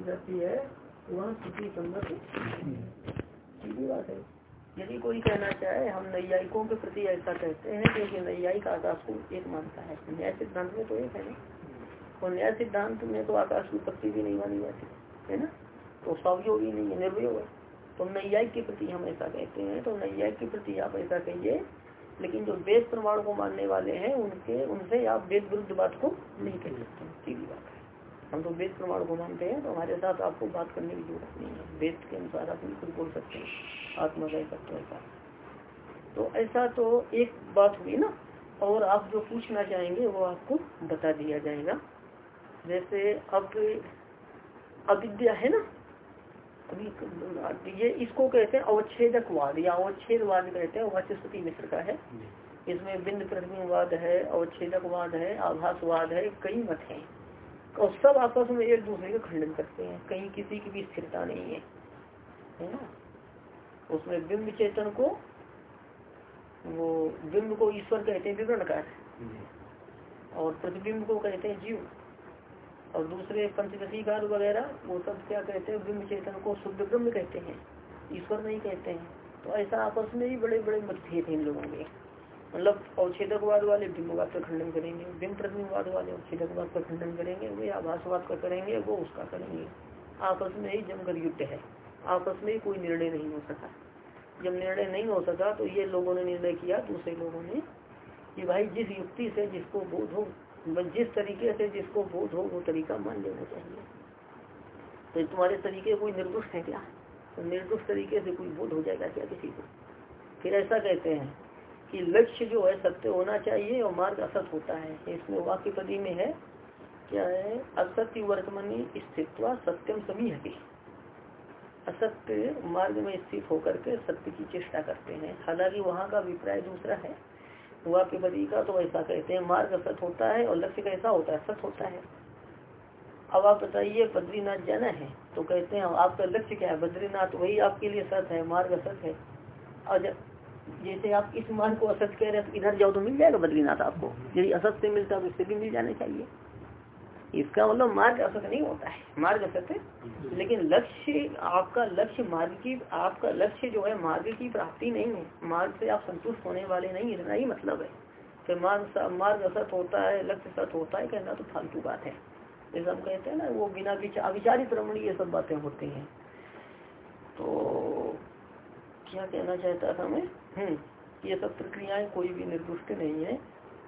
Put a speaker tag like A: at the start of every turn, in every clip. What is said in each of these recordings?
A: की जाती है, वह श्रुति संगत सीधी बात है। यदि कोई कहना चाहे, हम नैयायिकों के प्रति ऐसा कहते हैं क्योंकि नैयायिक आकाश को एक मानता है। न्याय सिद्धांत में तो एक है ना। और न्याय सिद्धांत में तो आकाश की उत्पत्ति भी नहीं मानी जाती, है ना? तो सवयोग ही नहीं है, निर्वयोग है। तो नैयायिक के प्रति हम ऐसा कहते हैं तो नैयायिक के प्रति आप ऐसा कहिए, लेकिन जो वेद प्रमाण को मानने वाले हैं, उनके, उनसे आप वेद विरुद्ध बात को नहीं कह सकते, सीधी बात है। हम तो वेद प्रमाण को मानते हैं तो हमारे साथ आपको बात करने की ज़रूरत नहीं है। वेद के अनुसार आप बिल्कुल बोल सकते हैं आत्मा का तत्व ऐसा। तो ऐसा तो एक बात हुई ना और आप जो पूछना चाहेंगे वो आपको बता दिया जाएगा। जैसे अब अविद्या है ना अभी ये इसको कहते हैं अवच्छेदकवाद या अवच्छेदवाद कहते हैं वाचस्पति मिश्र का है। इसमें बिंद प्रतिबिंबवाद है अवच्छेदकवाद है आभासवाद है कई मत हैं। और सब आपस में एक दूसरे का खंडन करते हैं। कहीं किसी की भी स्थिरता नहीं है। है ना? उसमें बिंब चेतन को, वो बिंब को ईश्वर कहते हैं विवरणकार और प्रतिबिंब को कहते हैं, जीव। और दूसरे पंचदशीकार वगैरह, वो सब क्या कहते हैं ब्रह्म चेतन को शुद्ध ब्रह्म कहते हैं। ईश्वर नहीं कहते हैं। तो ऐसा आपस में ही बड़े बड़े मतभेद हैं इन लोगों में। मतलब अवच्छेदकवाद वाले बिंबवाद का खंडन करेंगे बिंब प्रतिबिंबवाद वाले अवच्छेदकवाद का खंडन करेंगे, वे आभासवाद का करेंगे, वो उसका करेंगे। आपस में ही जमकर युद्ध है। आपस में ही कोई निर्णय नहीं हो सका। जब निर्णय नहीं हो सका तो ये लोगों ने निर्णय किया, दूसरे लोगों ने, कि भाई जिस युक्ति से जिसको बोध हो जिस तरीके से जिसको बोध हो, वो तरीका मान लेना चाहिए। तो तुम्हारे तरीके कोई निर्दुष्ट है क्या? तो निर्दुष्ट तरीके से कोई बोध हो जाएगा क्या किसी को? फिर ऐसा कहते हैं कि लक्ष्य जो है, सत्य होना चाहिए और मार्ग असत होता है। इसमें वाक्य पदी में है, क्या है? असत्य वर्तमानी स्थित सत्यम सभी है असत्य मार्ग में स्थित होकर के सत्य की चेष्टा करते हैं। हालाँकि वहाँ का अभिप्राय दूसरा है। वाक्य बदी का तो ऐसा कहते हैं, मार्ग असत होता है और लक्ष्य कैसा होता है? सत होता है। अब आप बताइए, बद्रीनाथ जाना है? तो कहते हैं आपका लक्ष्य क्या है? बद्रीनाथ वही आपके लिए सत है, मार्ग असत है। और जैसे आप इस मार्ग को असत कह रहे तो इधर जाओ तो मिल जाएगा बद्रीनाथ आपको। यदि असत से मिलता है तो इससे भी मिल जाना चाहिए। इसका मतलब मार्ग असत नहीं होता है। मार्ग असत है। लेकिन लक्ष्य, आपका लक्ष्य मार्ग की, आपका लक्ष्य जो है, मार्ग की प्राप्ति नहीं है। मार्ग से आप संतुष्ट होने वाले नहीं इतना ही मतलब है। फिर मार्ग मार्ग असत होता है, लक्ष्य सत होता है, कहना तो फालतू बात है। जैसे हम कहते हैं ना, वो बिना अविचारित रमणी ये सब बातें होती हैं। तो क्या कहना चाहता था मैं? हम्म ये सब प्रक्रियाएँ कोई भी निर्दुष्ट नहीं है।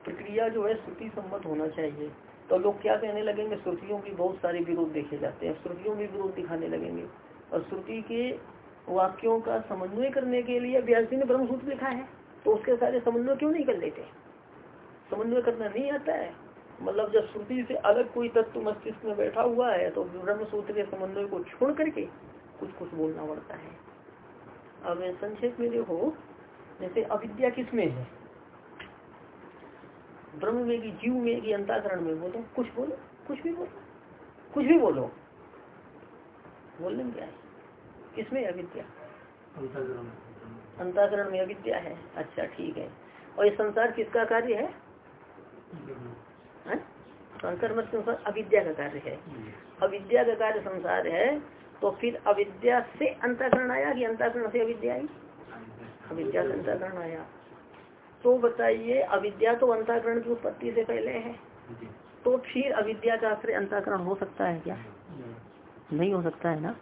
A: प्रक्रिया जो है श्रुति सम्मत होना चाहिए। तो लोग क्या कहने लगेंगे? श्रुतियों की बहुत सारे विरोध देखे जाते हैं। श्रुतियों में विरोध दिखाने लगेंगे। और श्रुति के वाक्यों का समन्वय करने के लिए व्यास जी ने ब्रह्म सूत्र लिखा है। तो उसके सारे समन्वय क्यों नहीं कर लेते? समन्वय करना नहीं आता है। मतलब जब श्रुति से अलग कोई तत्व मस्तिष्क में बैठा हुआ है तो ब्रह्म सूत्र के समन्वय को छोड़ करके कुछ कुछ बोलना पड़ता है। अब संक्षेप में देखो। जैसे अविद्या किसमें है? ब्रह्म में की जीव में की अंताकरण में बोलो। कुछ बोलो कुछ भी बोलो। कुछ भी बोलो। बोलने क्या है? किसमें अविद्या? अंताकरण। में अविद्या है। अच्छा ठीक है। और ये संसार किसका कार्य है? शंकर मत संसार अविद्या का कार्य है। अविद्या का कार्य संसार है तो फिर अविद्या से अंताकरण आया कि अंताकरण से अविद्या आई? अविद्या से अंताकरण आया। तो बताइए अविद्या तो अंताकरण की उत्पत्ति से पहले है। तो फिर अविद्या का आश्रय अंताकरण हो सकता है क्या? नहीं। हो सकता है ना?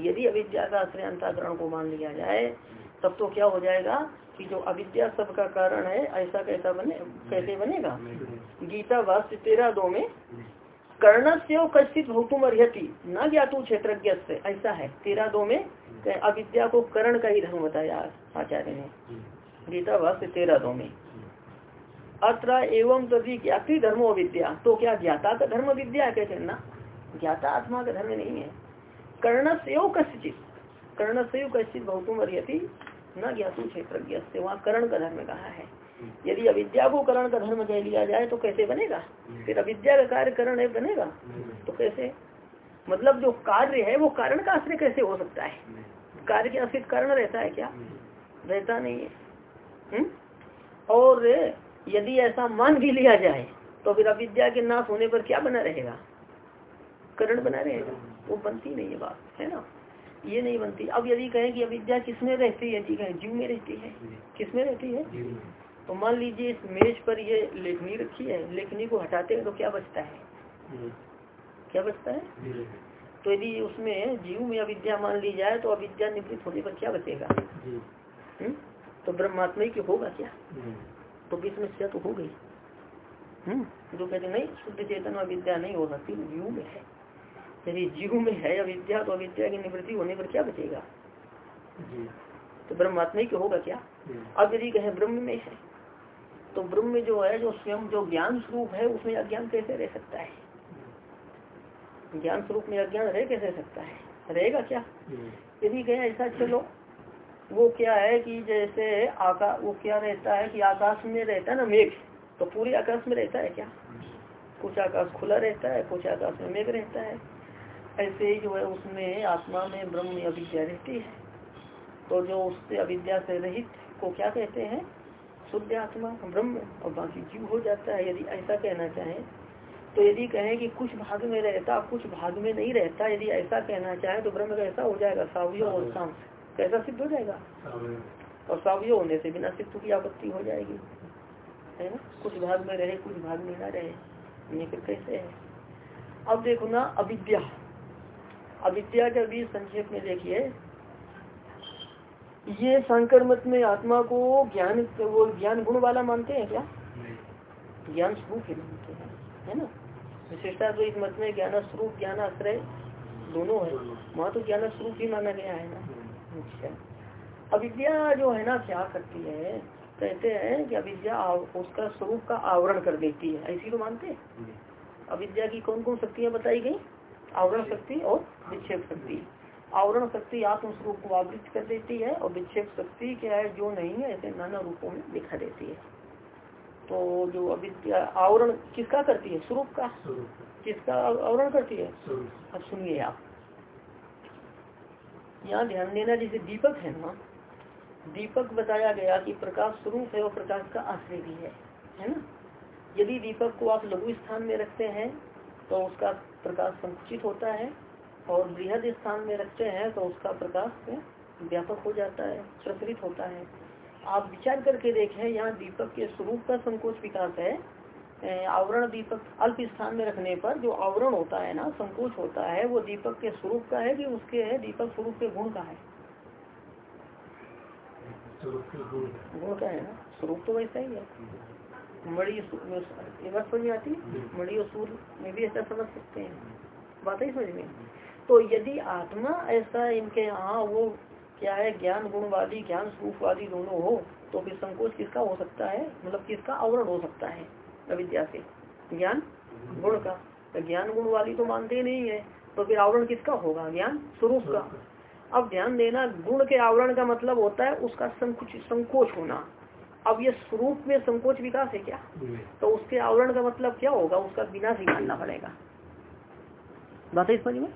A: यदि अविद्या का आश्रय अंताकरण को मान लिया जाए तब तो क्या हो जाएगा कि जो अविद्या सब का कारण है ऐसा कैसा बने कैसे बनेगा? गीता वास्तव तेरह दो में कर्ण से कश्चित भौतुम अर्ति न ज्ञातु क्षेत्र ऐसा है। तेरह दो में अविद्या को करण का ही धर्म बताया आचार्य ने। गीता भाष्य तेरह दो में। अत्र एवं तभी ज्ञाति धर्मो विद्या। तो क्या ज्ञाता का धर्म विद्या कहते ना? ज्ञाता आत्मा का धर्म नहीं है। कर्ण से कश्चित कर्ण से कश्चित बहुतुम अर्यति न ज्ञातु क्षेत्र से वहाँ कर्ण का धर्म कहा है? यदि अविद्या को करण का धर्म कह लिया जाए तो कैसे बनेगा? फिर अविद्या का कार्य करण है बनेगा? तो कैसे? मतलब जो कार्य है वो कारण का आश्रय कैसे हो सकता है? कार्य के आश्रित कारण रहता है क्या? रहता नहीं है। हुँ? हम्म? और यदि ऐसा मान भी लिया जाए तो फिर अविद्या के नाश होने पर क्या बना रहेगा? करण बना रहेगा। वो बनती नहीं है बात है ना? ये नहीं बनती। अब यदि कहें कि अविद्या किसमें रहती है? यदि कहें जीव में रहती है। किसमें रहती है? तो मान लीजिए इस मेज पर ये लेखनी रखी है लेखनी को हटाते हैं तो क्या बचता है? क्या बचता है? तो यदि उसमें जीव में अविद्या मान ली जाए तो अविद्या निवृत्त होने पर क्या बचेगा? हम्म? तो ब्रह्मात्मा की होगा क्या? तो भी समस्या तो हो गई। हम्म? जो कहते नहीं शुद्ध चेतन अविद्या नहीं हो सकती जीव में है। यदि जीव में है अविद्या तो अविद्या की निवृत्ति होने पर क्या बचेगा? तो ब्रह्मात्मा की होगा क्या? अब यदि कहें ब्रह्म में है तो ब्रह्म में जो है जो स्वयं जो ज्ञान स्वरूप है उसमें अज्ञान कैसे रह सकता है? ज्ञान स्वरूप में अज्ञान रह कैसे सकता है? रहेगा क्या? यदि कहें ऐसा चलो। वो क्या है कि जैसे आकाश वो क्या रहता है कि आकाश में रहता है ना मेघ? तो पूरे आकाश में रहता है क्या? कुछ आकाश खुला रहता है कुछ आकाश में मेघ रहता है। ऐसे ही जो है उसमें आत्मा में ब्रह्म अविद्या रहती है। तो जो उससे अविद्या से रहित को क्या कहते हैं? शुद्ध आत्मा ब्रह्म और बाकी जीव हो जाता है। यदि ऐसा कहना चाहें तो यदि कहें कि कुछ भाग में रहता कुछ भाग में नहीं रहता यदि ऐसा कहना चाहे तो ब्रह्म कैसा हो जाएगा सावय और शाम कैसा सिद्ध हो जाएगा? और सावय होने से बिना सिद्ध की आपत्ति हो जाएगी। है ना? कुछ भाग में रहे कुछ भाग में ना रहे। ये फिर कैसे है? अब देखो ना अविद्या। अविद्या का भी संक्षेप में देखिए। ये शंकर मत में आत्मा को ज्ञान वो ज्ञान गुण वाला मानते हैं क्या? ज्ञान स्वरूप ही। हैं ना? विशेषता तो इस मत में ज्ञान स्वरूप ज्ञान आश्रय दोनों है। वहाँ तो ज्ञान स्वरूप ही माना गया है ना? अच्छा। अविद्या जो है ना क्या करती है? कहते हैं कि अविद्या उसका स्वरूप का आवरण कर देती है। ऐसी तो मानते हैं? अविद्या की कौन कौन शक्तियाँ बताई गई? आवरण शक्ति और विक्षेप शक्ति। आवरण शक्ति आत्म स्वरूप को आवृत कर देती है और विक्षेप शक्ति क्या है? जो नहीं है ऐसे नाना रूपों में दिखा देती है। तो जो अविद्या आवरण किसका करती है? स्वरूप का? किसका आवरण करती है? अब सुनिए आप। यहाँ ध्यान देना जैसे दीपक है ना दीपक बताया गया कि प्रकाश स्वरूप है और प्रकाश का आश्रय भी है है ना? यदि दीपक को आप लघु स्थान में रखते हैं तो उसका प्रकाश संकुचित होता है और बृहद स्थान में रखते हैं तो उसका प्रकाश व्यापक हो जाता है प्रसरित होता है। आप विचार करके देखें यहाँ दीपक के स्वरूप का संकोच विकास है। आवरण दीपक अल्प स्थान में रखने पर जो आवरण होता है ना संकोच होता है वो दीपक के स्वरूप का है कि उसके है दीपक स्वरूप के गुण का है। गुण का। है ना? स्वरूप तो वैसा ही है। मणि बात समझ में आती है? मणि और सूर्य में भी ऐसा समझ सकते हैं। बात ही समझ में तो यदि आत्मा ऐसा इनके यहाँ वो क्या है? ज्ञान, गुणवादी, ज्ञान स्वरूपवादी दोनों हो तो फिर संकोच किसका हो सकता है? मतलब किसका आवरण हो सकता है? अविद्या से। ज्ञान, गुण का। तो ज्ञान गुण वाली तो मानते नहीं है। तो फिर आवरण किसका होगा? ज्ञान, स्वरूप का। अब ध्यान देना, गुण के आवरण का मतलब होता है उसका संकुच, संकोच होना। अब ये स्वरूप में संकोच विकास है क्या? तो उसके आवरण का मतलब क्या होगा? उसका विनाश ही मानना पड़ेगा। बात है इस समझ में?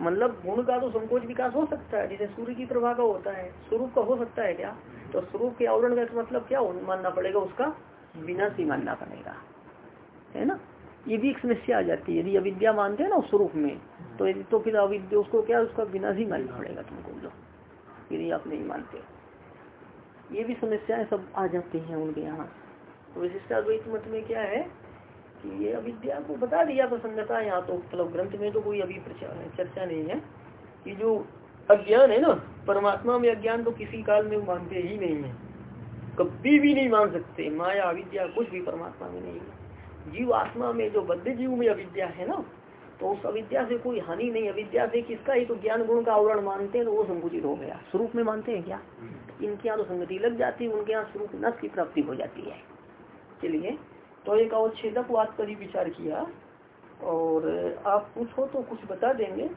A: मतलब गुण का तो संकोच विकास हो सकता है, जैसे सूर्य की प्रभा का होता है, स्वरूप का हो सकता है क्या? तो स्वरूप के आवरण का मतलब क्या? मानना पड़ेगा, उसका विनाश ही मानना पड़ेगा। है ना? ये भी एक समस्या आ जाती है। यदि अविद्या मानते हैं ना स्वरूप में तो यदि तो फिर अविद्या, उसको क्या? उसका विनाश ही मानना पड़ेगा तुमको लो यदि आप नहीं मानते। ये भी समस्याएँ सब आ जाती हैं उनके यहाँ। तो विशिष्टाद्वैत मत में क्या है? कि ये अविद्या को बता दिया प्रसन्नता यहाँ तो मतलब ग्रंथ में तो कोई अभी चर्चा नहीं है। कि जो अज्ञान है ना परमात्मा में अज्ञान तो किसी काल में मानते ही नहीं है। कभी भी नहीं मान सकते माया अविद्या कुछ भी परमात्मा में नहीं है। जीव आत्मा में जो बद्ध जीव में अविद्या है ना तो उस अविद्या से कोई हानि नहीं अविद्या से किसका ही तो ज्ञान गुण का आवरण मानते हैं तो वो संकुचित हो गया। स्वरूप में मानते हैं क्या? इनके यहाँ तो संगति लग जाती है उनके यहाँ स्वरूप नष्ट की प्राप्ति हो जाती है। चलिए तो एक अवच्छेदक छेदक बात पर ही विचार किया, और आप पूछो तो कुछ बता देंगे।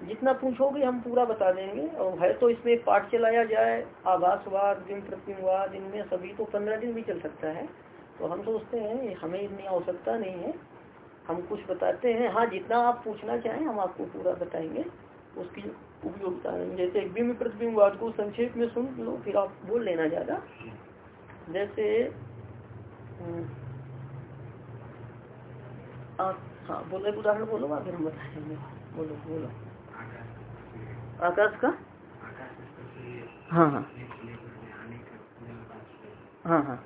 A: जितना पूछोगे हम पूरा बता देंगे, और है तो इसमें पाठ चलाया जाए, आभासवाद, दिन प्रतिवाद इनमें सभी तो पंद्रह दिन भी चल सकता है। तो हम सोचते हैं हमें इतनी आवश्यकता नहीं है। हम कुछ बताते हैं। हाँ जितना आप पूछना चाहें, हम आपको पूरा बताएँगे। उसकी उपयोगिता जैसे बिंब प्रतिबिंबवाद को संक्षेप में सुन लो, फिर आप बोल लेना ज़्यादा। जैसे हम्म, आप हाँ बोले उदाहरण बोलो फिर हम बताएँगे। बोलो बोलो। आकाश का? हाँ हाँ। हाँ हाँ।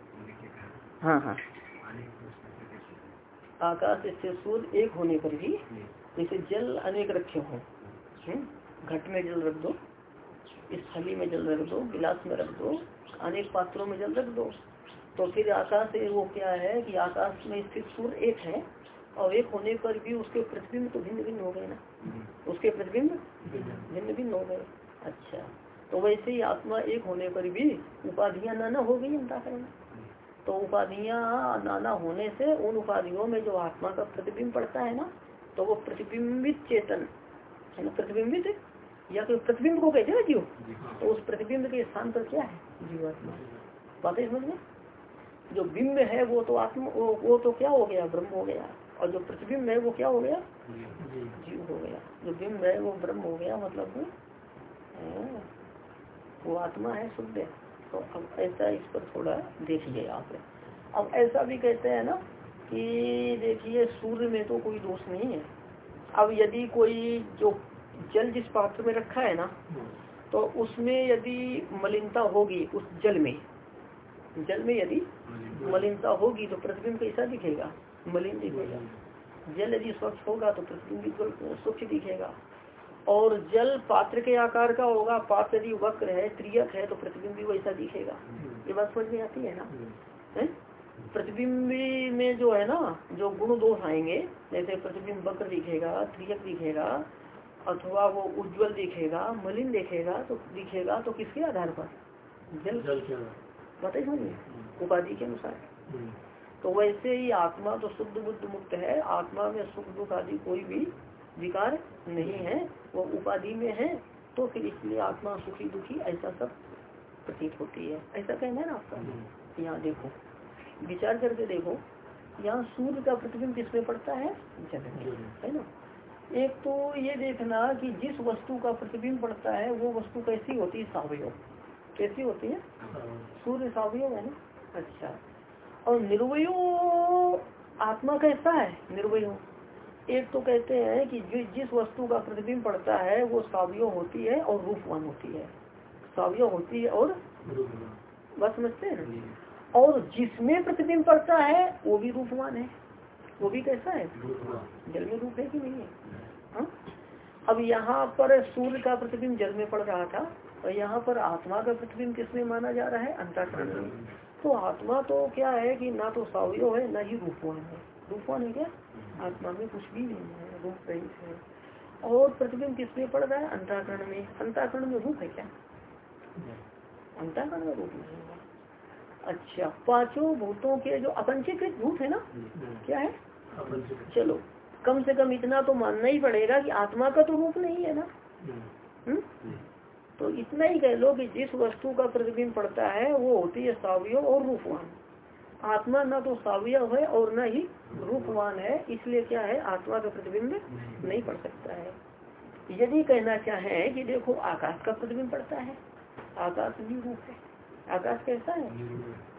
A: हाँ हाँ। आकाश से सूर्य एक होने पर भी जैसे जल अनेक रखे हों। घट में जल रख दो इस थली में जल रख दो गिलास में रख दो अनेक पात्रों में जल रख दो। तो फिर आकाश वो क्या है कि आकाश में स्थित सूर्य एक है और एक होने पर भी उसके प्रतिबिंब तो भिन्न भिन्न हो गए ना। उसके प्रतिबिंब भिन्न भिन्न हो गए। अच्छा तो वैसे ही आत्मा एक होने पर भी उपाधियाँ नाना हो गई अंताकरण तो उपाधियाँ नाना होने से उन उपाधियों में जो आत्मा का प्रतिबिंब पड़ता है ना तो वो प्रतिबिंबित चेतन है ना प्रतिबिंबित या कोई प्रतिबिंब को कहते हैं ना जीव? तो उस प्रतिबिंब के स्थान पर क्या है? जीवात्मा। बातें समझ में जो बिंब है वो तो आत्मा वो, वो तो क्या हो गया? ब्रह्म हो गया। और जो प्रतिबिंब है वो क्या हो गया? जीव हो गया। जो बिंब है वो ब्रह्म हो गया मतलब हाँ, वो आत्मा है शुद्ध है। तो अब ऐसा इस पर थोड़ा देखिए आप। अब ऐसा भी कहते हैं ना कि देखिए सूर्य में तो कोई दोष नहीं है। अब यदि कोई जो जल जिस पात्र में रखा है ना तो उसमें यदि मलिनता होगी उस जल में जल में यदि मलिनता। होगी तो प्रतिबिंब कैसा दिखेगा? मलिन दिखेगा जल यदि स्वच्छ होगा तो प्रतिबिंब स्वच्छ दिखेगा। और जल पात्र के आकार का होगा पात्र यदि वक्र है त्रियक है तो प्रतिबिंब भी वैसा दिखेगा। ये बात समझ में आती है ना? है? प्रतिबिंब में जो है ना जो गुण दोष आएँगे जैसे प्रतिबिंब वक्र दिखेगा त्रियक दिखेगा अथवा वो उज्जवल दिखेगा मलिन दिखेगा तो दिखेगा तो किसके आधार पर? जल। जल के बताइए हम्म। उपाधि के अनुसार। हम्म। तो वैसे ही आत्मा तो शुद्ध बुद्ध मुक्त है। आत्मा में सुख दुख आदि कोई भी विकार नहीं है। वो उपाधि में है तो फिर इसलिए आत्मा सुखी दुखी ऐसा सब प्रतीत होती है। ऐसा कहना है ना आपका? हम्म। यहाँ देखो विचार करके देखो यहाँ सूर्य का प्रतिबिंब किसमें पड़ता है? जल है ना? एक तो ये देखना कि जिस वस्तु का प्रतिबिंब पड़ता है वो वस्तु कैसी होती है? सावयव। कैसी होती है? सूर्य सावयव है ना? अच्छा। और निर्वयो आत्मा कैसा है? निर्वयो। एक तो कहते हैं कि जिस वस्तु का प्रतिबिंब पड़ता है वो सावयव होती है और रूपवान होती है। सावयव होती है और बस समझते हैं और जिसमें प्रतिबिंब पड़ता है वो भी रूपवान है। वो भी कैसा है? जल में रूप है कि नहीं है? हा? अब यहाँ पर सूर्य का प्रतिबिंब जल में पड़ रहा था और यहाँ पर आत्मा का प्रतिबिंब किसमें माना जा रहा है? अंतरकरण में। तो आत्मा तो क्या है कि ना तो सावयो है ना ही रूपवान है। रूपवान है क्या? आत्मा में कुछ भी नहीं है रूप रहित है। और प्रतिबिंब किसमें पड़ रहा है? अंताकरण में। अंताकरण में रूप है क्या? अंताकरण में रूप नहीं है। अच्छा पाँचों भूतों के जो अपंचीकृत भूत है ना क्या है? चलो कम से कम इतना तो मानना ही पड़ेगा कि आत्मा का तो रूप नहीं है ना। हुँ? तो इतना ही कह लो कि जिस वस्तु का प्रतिबिंब पड़ता है, वो होती है सावय और रूपवान। आत्मा न तो सावय है और न ही रूपवान है, इसलिए क्या है, आत्मा का प्रतिबिंब नहीं पड़ सकता है। यदि कहना चाहे कि देखो, आकाश का प्रतिबिंब पड़ता है, आकाश भी रूप है। आकाश कैसा है?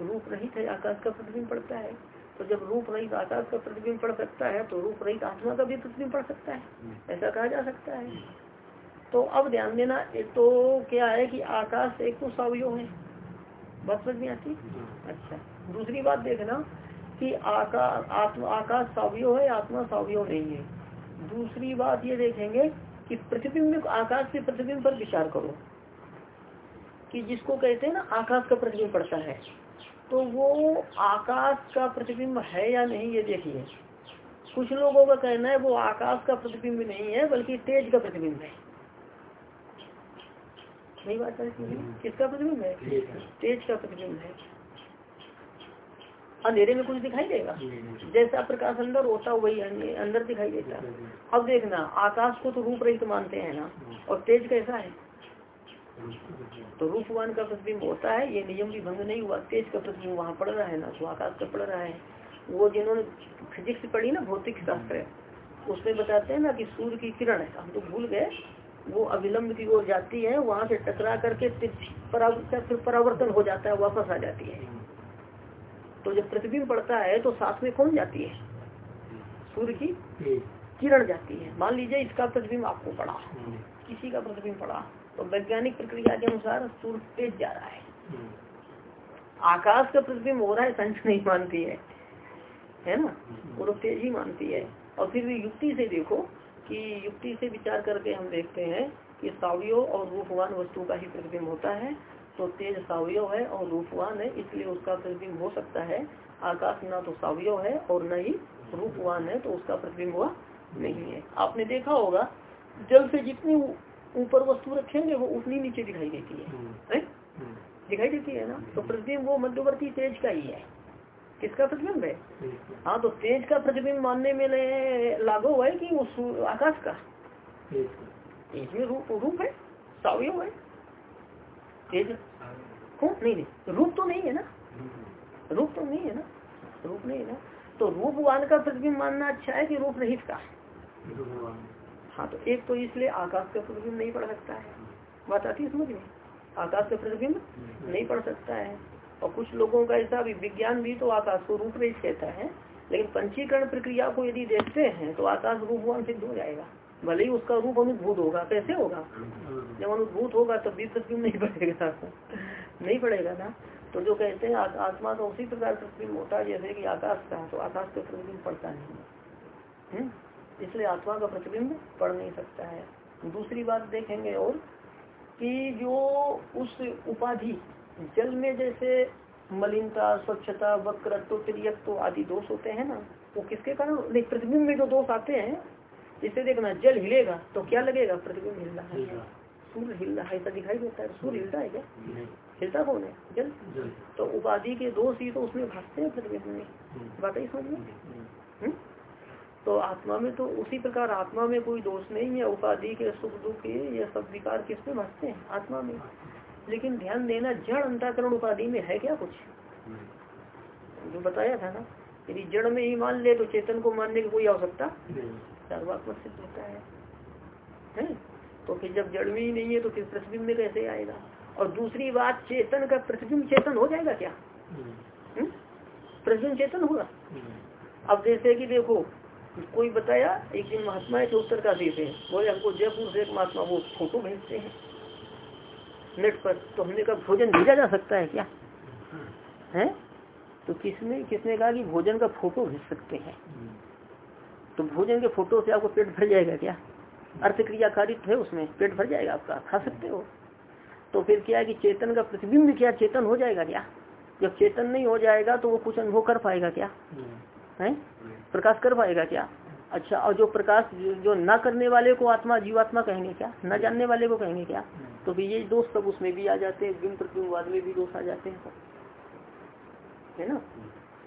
A: रूप रहित है, आकाश का प्रतिबिंब पड़ता है। तो जब रूप रहित आकाश का प्रतिबिंब पड़ सकता है तो रूप रहित आत्मा का भी प्रतिबिंब पड़ सकता है। ऐसा कहा जा सकता है। तो अब ध्यान देना तो क्या है कि आकाश एक तो सावयो है। बात समझ में आती? अच्छा दूसरी बात देखना कि आकाश आत्मा आकाश सावयो है आत्मा सावयो नहीं है। दूसरी बात ये देखेंगे कि प्रतिबिंब आकाश के प्रतिबिंब पर विचार करो। कि जिसको कहते हैं ना आकाश का प्रतिबिंब पड़ता है। तो वो आकाश का प्रतिबिंब है या नहीं ये देखिए। कुछ लोगों का कहना है वो आकाश का प्रतिबिंब नहीं है बल्कि तेज का प्रतिबिंब है। नहीं बात है किसका प्रतिबिंब है? तेज का। प्रतिबिंब है। अंधेरे में कुछ दिखाई देगा? जैसा प्रकाश अंदर होता वही अंदर दिखाई देता। अब देखना आकाश को तो रूप रहित मानते हैं ना और तेज कैसा है? तो रूपवान का प्रतिबिंब होता है ये नियम भी भंग नहीं हुआ। तेज का प्रतिबिंब वहाँ पड़ रहा है ना तो आकाश का पड़ रहा है। वो जिन्होंने फिजिक्स पढ़ी ना भौतिक शास्त्र उसमें बताते हैं ना कि सूर्य की किरण है। हम तो भूल गए वो अविलंब की ओर जाती है वहाँ से टकरा करके फिर परावर्तन हो जाता है वापस आ जाती है। तो जब प्रतिबिंब पड़ता है तो साथ में कौन जाती है? सूर्य की किरण जाती है। मान लीजिए इसका प्रतिबिंब आपको पड़ा। किसी का प्रतिबिंब पड़ा। तो वैज्ञानिक प्रक्रिया के अनुसार सूर्य तेज जा रहा है। आकाश का प्रतिबिंब हो रहा है साइंस नहीं मानती है। है ना? वो तो तेज ही मानती है। और फिर भी युक्ति से देखो कि युक्ति से विचार करके हम देखते हैं कि सावयो और रूपवान वस्तु का ही प्रतिबिंब होता है। तो तेज सावयो है और रूपवान है इसलिए उसका प्रतिबिंब हो सकता है। आकाश ना तो सावयो है और न ही रूपवान है तो उसका प्रतिबिंब हुआ नहीं है। आपने देखा होगा जल से जितनी ऊपर वस्तु रखेंगे वो उतनी नीचे दिखाई देती है, है? दिखाई देती है ना? तो प्रतिबिंब वो मध्यवर्ती तेज का ही है। किसका प्रतिबिंब है? हाँ तो तेज का प्रतिबिंब मानने में लागू हुआ है कि वो आकाश का? इसमें रूप रूप है सावयव है। तेज? कौन? नहीं नहीं रूप तो नहीं है ना? रूप तो नहीं है ना? रूप नहीं है ना? तो रूप रूपवान का प्रतिबिंब मानना अच्छा है कि रूप रहित का? हाँ तो एक तो इसलिए आकाश का प्रतिबिंब नहीं पड़ सकता है। बात आती है समझ में? आकाश का प्रतिबिंब नहीं पड़ सकता है। और कुछ लोगों का ऐसा भी, विज्ञान भी तो आकाश को रूप रहित कहता है, लेकिन पंचीकरण प्रक्रिया को यदि देखते हैं तो आकाश रूपवान सिद्ध हो जाएगा। भले ही उसका रूप अनुभूत होगा, कैसे होगा? जब अनुभूत होगा, तब भी प्रतिबिंब नहीं पड़ेगा? नहीं पड़ेगा ना? तो जो कहते हैं आत्मा का उसी प्रकार प्रतिबिंब होता है, जैसे कि आकाश का तो आकाश का प्रतिबिंब पड़ता नहीं हम्म? इसलिए आत्मा का प्रतिबिंब पड़ नहीं सकता है। दूसरी बात देखेंगे और कि जो उस उपाधि जल में जैसे मलिनता स्वच्छता वक्रत्व तो आदि दोष होते हैं ना वो किसके कारण? नहीं प्रतिबिंब में जो दोष आते हैं इसे देखना जल हिलेगा तो क्या लगेगा? प्रतिबिंब हिल रहा है। सूर्य हिल रहा है ऐसा दिखाई देता है। सूर्य हिलता है क्या? हिलता कौन है? जल। तो उपाधि के दोष ही तो उसमें भागते हैं प्रतिबिंब में। हम्म। बात ही समझ में? हम्म? तो आत्मा में तो उसी प्रकार आत्मा में कोई दोष नहीं है। उपाधि के सुख दुख ये सब विकार किसमें भागते हैं? आत्मा में। लेकिन ध्यान देना जड़ अंताकरण उपाधि में है क्या कुछ? जो बताया था ना यदि जड़ में ही मान ले तो चेतन को मानने की कोई आवश्यकता सर्वात्मक सिद्ध होता है, है? तो फिर जब जड़ में ही नहीं है तो फिर प्रतिबिंब में कैसे आएगा? और दूसरी बात चेतन का प्रतिबिंब चेतन हो जाएगा क्या? हम्म? प्रतिबिंब चेतन होगा? अब जैसे कि देखो कोई बताया एक दिन महात्मा है उत्तर का देते हैं। बोले हमको जयपुर से एक महात्मा वो फ़ोटो भेजते हैं। नेट पर तो हमने कहा भोजन भेजा जा सकता है क्या? है? तो किसने किसने कहा कि भोजन का फ़ोटो भेज सकते हैं? तो भोजन के फ़ोटो से आपको पेट भर जाएगा क्या? अर्थ क्रियाकारित है उसमें, पेट भर जाएगा आपका, खा सकते हो। तो फिर क्या है कि चेतन का प्रतिबिंब क्या, चेतन हो जाएगा क्या? जब चेतन नहीं हो जाएगा तो वो कुछ अनुभव कर पाएगा क्या? है? प्रकाश कर पाएगा क्या? अच्छा और जो प्रकाश, जो न करने वाले को आत्मा, जीवात्मा कहेंगे क्या? न जानने वाले को कहेंगे क्या? तो भी ये दोष सब उसमें भी आ जाते हैं बिंब प्रतिबिंबवाद में भी दोष आ जाते हैं है ना?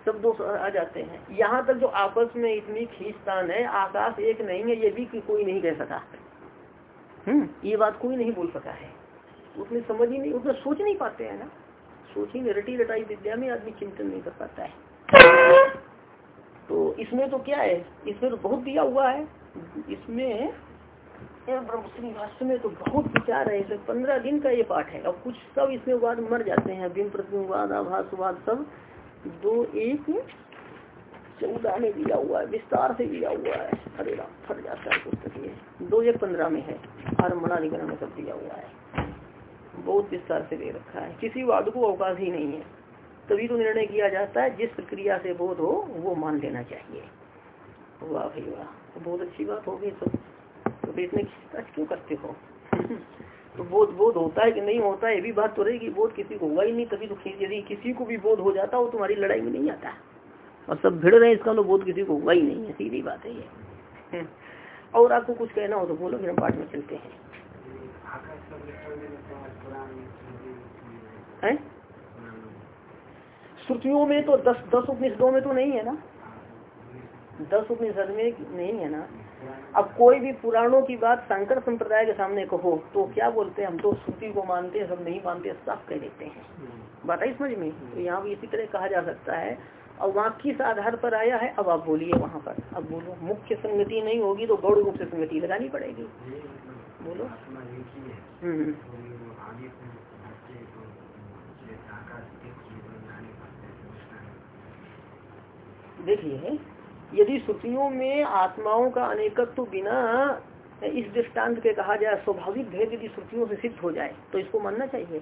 A: सब दोष आ जाते हैं। यहाँ तक जो आपस में इतनी खींचतान है, आकाश एक नहीं है, ये भी कोई नहीं कह सका। हम्म ये बात कोई नहीं बोल सका है। उसमें समझ ही नहीं उसमें सोच नहीं पाते हैं ना। सोच ही रटी रटाई विद्या में आदमी चिंतन नहीं कर पाता है। इसमें तो क्या है? इसमें तो बहुत दिया हुआ है। इसमें भाष्य में तो बहुत विचार है। इसे पंद्रह दिन का ये पाठ है। और कुछ सब इसमें वाद मर जाते हैं। बिम प्रतिवाद, आभासवाद सब दो एक चौदह में दिया हुआ है। विस्तार से दिया हुआ है। अरे राम, फट जाता है पुस्तक ये। दो एक पंद्रह में है। और मना निगम में सब दिया हुआ है। बहुत विस्तार से दे रखा है। किसी वाद को अवकाश ही नहीं है। तभी तो निर्णय किया जाता है जिस प्रक्रिया से बोध हो वो मान लेना चाहिए। वाह भाई वाह तो बहुत अच्छी बात होगी तो, तो इतने क्यों करते हो? तो बोध बोध होता है कि नहीं होता है ये भी बात तो रहेगी। बोध किसी को हुआ ही नहीं तभी तो यदि किसी को भी बोध हो जाता हो तुम्हारी लड़ाई में नहीं आता। और सब भिड़ रहे इसका तो बोध किसी को हुआ ही नहीं है सीधी बात है ये। और आपको कुछ कहना हो तो बोलो फिर हम पाठ में चलते हैं। है? श्रुतियों में तो दस दस उपनिषदों में तो नहीं है ना? दस उपनिषद में नहीं है ना? अब कोई भी पुराणों की बात शंकर संप्रदाय के सामने कहो तो क्या बोलते हैं हम? तो श्रुति को मानते हैं सब नहीं मानते साफ़ कह देते हैं। बात आई समझ में? तो यहाँ भी इसी तरह कहा जा सकता है और वहाँ किस आधार पर आया है, अब आप बोलिए वहाँ पर। अब बोलो, मुख्य संगति नहीं होगी तो गौड़ रूप से संगति लगानी पड़ेगी। बोलो। हम्म। देखिए यदि श्रुतियों में आत्माओं का अनेकत्व बिना इस दृष्टांत के कहा जाए स्वाभाविक भेद यदि श्रुतियों से सिद्ध हो जाए तो इसको मानना चाहिए।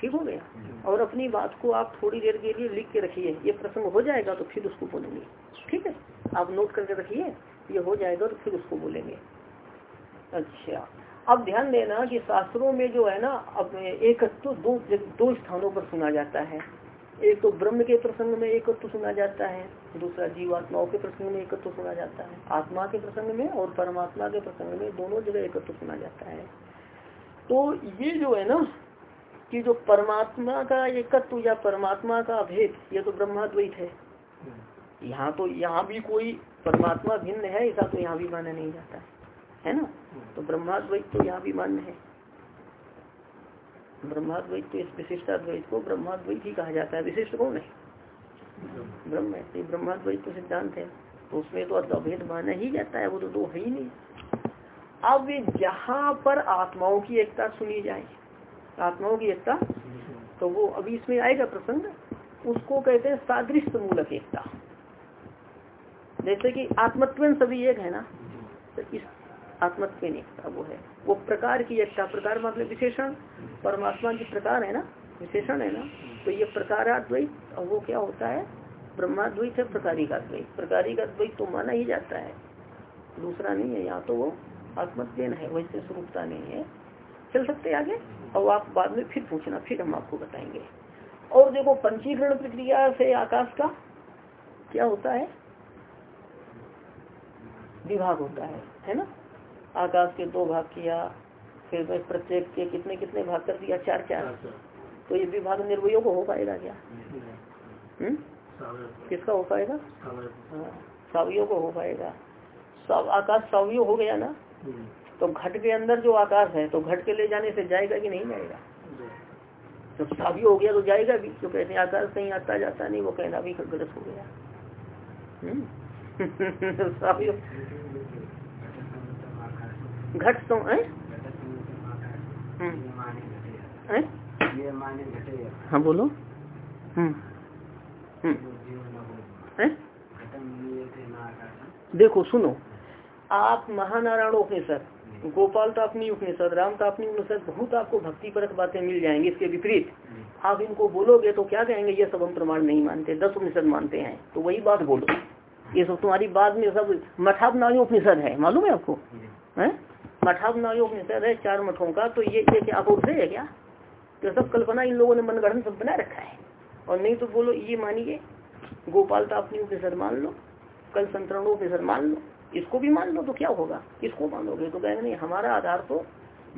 A: ठीक हो गया? और अपनी बात को आप थोड़ी देर के लिए लिख के रखिए। ये प्रसंग हो जाएगा तो फिर उसको बोलेंगे। ठीक है? आप नोट करके रखिए ये हो जाएगा तो फिर उसको बोलेंगे। अच्छा। अब ध्यान देना कि शास्त्रों में जो है ना अब एक तो दो दो स्थानों पर सुना जाता है। एक तो ब्रह्म के प्रसंग में एकत्व सुना जाता है, दूसरा जीवात्माओं के प्रसंग में एकत्व सुना जाता है, आत्मा के प्रसंग में और परमात्मा के प्रसंग में दोनों जगह एकत्व सुना जाता है। तो ये जो है ना, कि जो परमात्मा का एकत्व या परमात्मा का भेद ये तो ब्रह्माद्वैत है। यहाँ तो यहाँ भी कोई परमात्मा भिन्न है, ऐसा तो यहाँ भी माना नहीं जाता है ना? तो ब्रह्माद्वैत तो यहाँ भी मान्य है। ब्रह्माद्वैत तो इस विशिष्टाद्वैत को ब्रह्माद्वैत ही कहा जाता है, विशिष्ट कौन है? ब्रह्म है ब्रह्माद्वैत तो सिद्धांत है तो उसमें तो अभेद माना ही जाता है, वो तो दो है ही नहीं। अब जहाँ पर आत्माओं की एकता सुनी जाए, आत्माओं की एकता तो वो अभी इसमें आएगा प्रसंग, उसको कहते हैं सादृश्य मूलक एकता। जैसे कि आत्मत्व सभी एक है ना तो इस आत्मत्व एकता वो है। वो प्रकार की एकता प्रकार मतलब विशेषण, परमात्मा की प्रकार है ना, विशेषण है ना तो ये प्रकाराद्वैत और वो क्या होता है? ब्रह्माद्वैत है प्रकारी का द्वैत प्रकारी का द्वैत तो माना ही जाता है। दूसरा नहीं है यहाँ तो वो आत्मत्व है वैसे स्वरूपता नहीं है। चल सकते आगे? और आप बाद में फिर पूछना, फिर हम आपको बताएँगे। और देखो, पंचीकरण प्रक्रिया से आकाश का क्या होता है? विभाग होता है है ना? आकाश के दो भाग किया फिर प्रत्येक के कितने कितने भाग कर दिया चार चार। तो ये विभाग निर्वयो को हो पाएगा क्या? हम्म। किसका हो पाएगा? हाँ सावियों को हो पाएगा। सब आकाश सावियो हो गया ना? तो घट के अंदर जो आकाश है तो घट के ले जाने से जाएगा कि नहीं जाएगा? जब साविय हो गया तो जाएगा भी तो कहते हैं आकाश कहीं आता जाता नहीं वो कहना भी गलत हो गया। सावियो। घट तो है? हाँ? बोलो। हम्म, हम्म। देखो सुनो। आप महानारायण उपनिषद गोपाल तो अपनी उपनिषद राम तो अपनी उपनिषद बहुत आपको भक्ति परक बातें मिल जाएँगी इसके विपरीत। आप इनको बोलोगे तो क्या कहेंगे ये सब हम प्रमाण नहीं मानते दस उपनिषद मानते हैं। तो वही बात बोलो। ये सब तुम्हारी बात में सब मठाप नारी उपनिषद है मालूम है आपको? है? मठाप नायोपनिषद है चार मठों का तो ये ये क्या अपोध है क्या? तो सब कल्पना इन लोगों ने मनगढ़ सब बना रखा है। और नहीं तो बोलो ये मानिए गोपाल तो अपनी उपनिषद मान लो कल संतरणों उपनिषद मान लो इसको भी मान लो तो क्या होगा? इसको मानोगे? तो कहेंगे नहीं हमारा आधार तो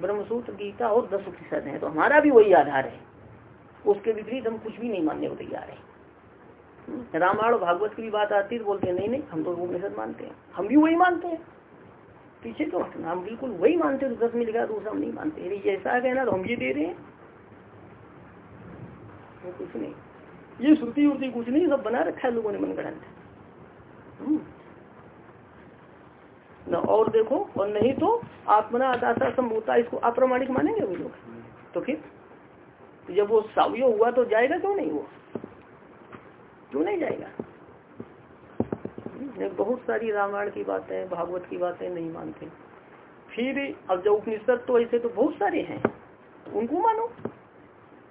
A: ब्रह्मसूत्र गीता और दस उपनिषद है तो हमारा भी वही आधार है। उसके विपरीत हम कुछ भी नहीं मानने को तैयार है। हम्म, रामायण भागवत की भी बात आती है तो बोलते हैं नहीं नहीं हम तो उपनिषद मानते हैं। हम भी वही मानते हैं। पीछे क्यों हटना, हम बिल्कुल वही मानते तो दस में लिखा दूसरा हम नहीं मानते। यदि ऐसा है कहना तो हम ये दे रहे हैं। वो कुछ नहीं। ये श्रुति उर्ति कुछ नहीं, सब बना रखा है लोगों ने मन ग्रंथ हम्म। न, और देखो, और नहीं तो आत्मना आदाता संभूता, इसको अप्रमाणिक मानेंगे वो लोग? तो फिर? जब वो सावियो हुआ तो जाएगा क्यों नहीं वो? क्यों नहीं जाएगा? बहुत सारी रामायण की बातें भागवत की बातें नहीं मानते। फिर अब जब उपनिषद तो ऐसे तो बहुत सारे हैं उनको मानो?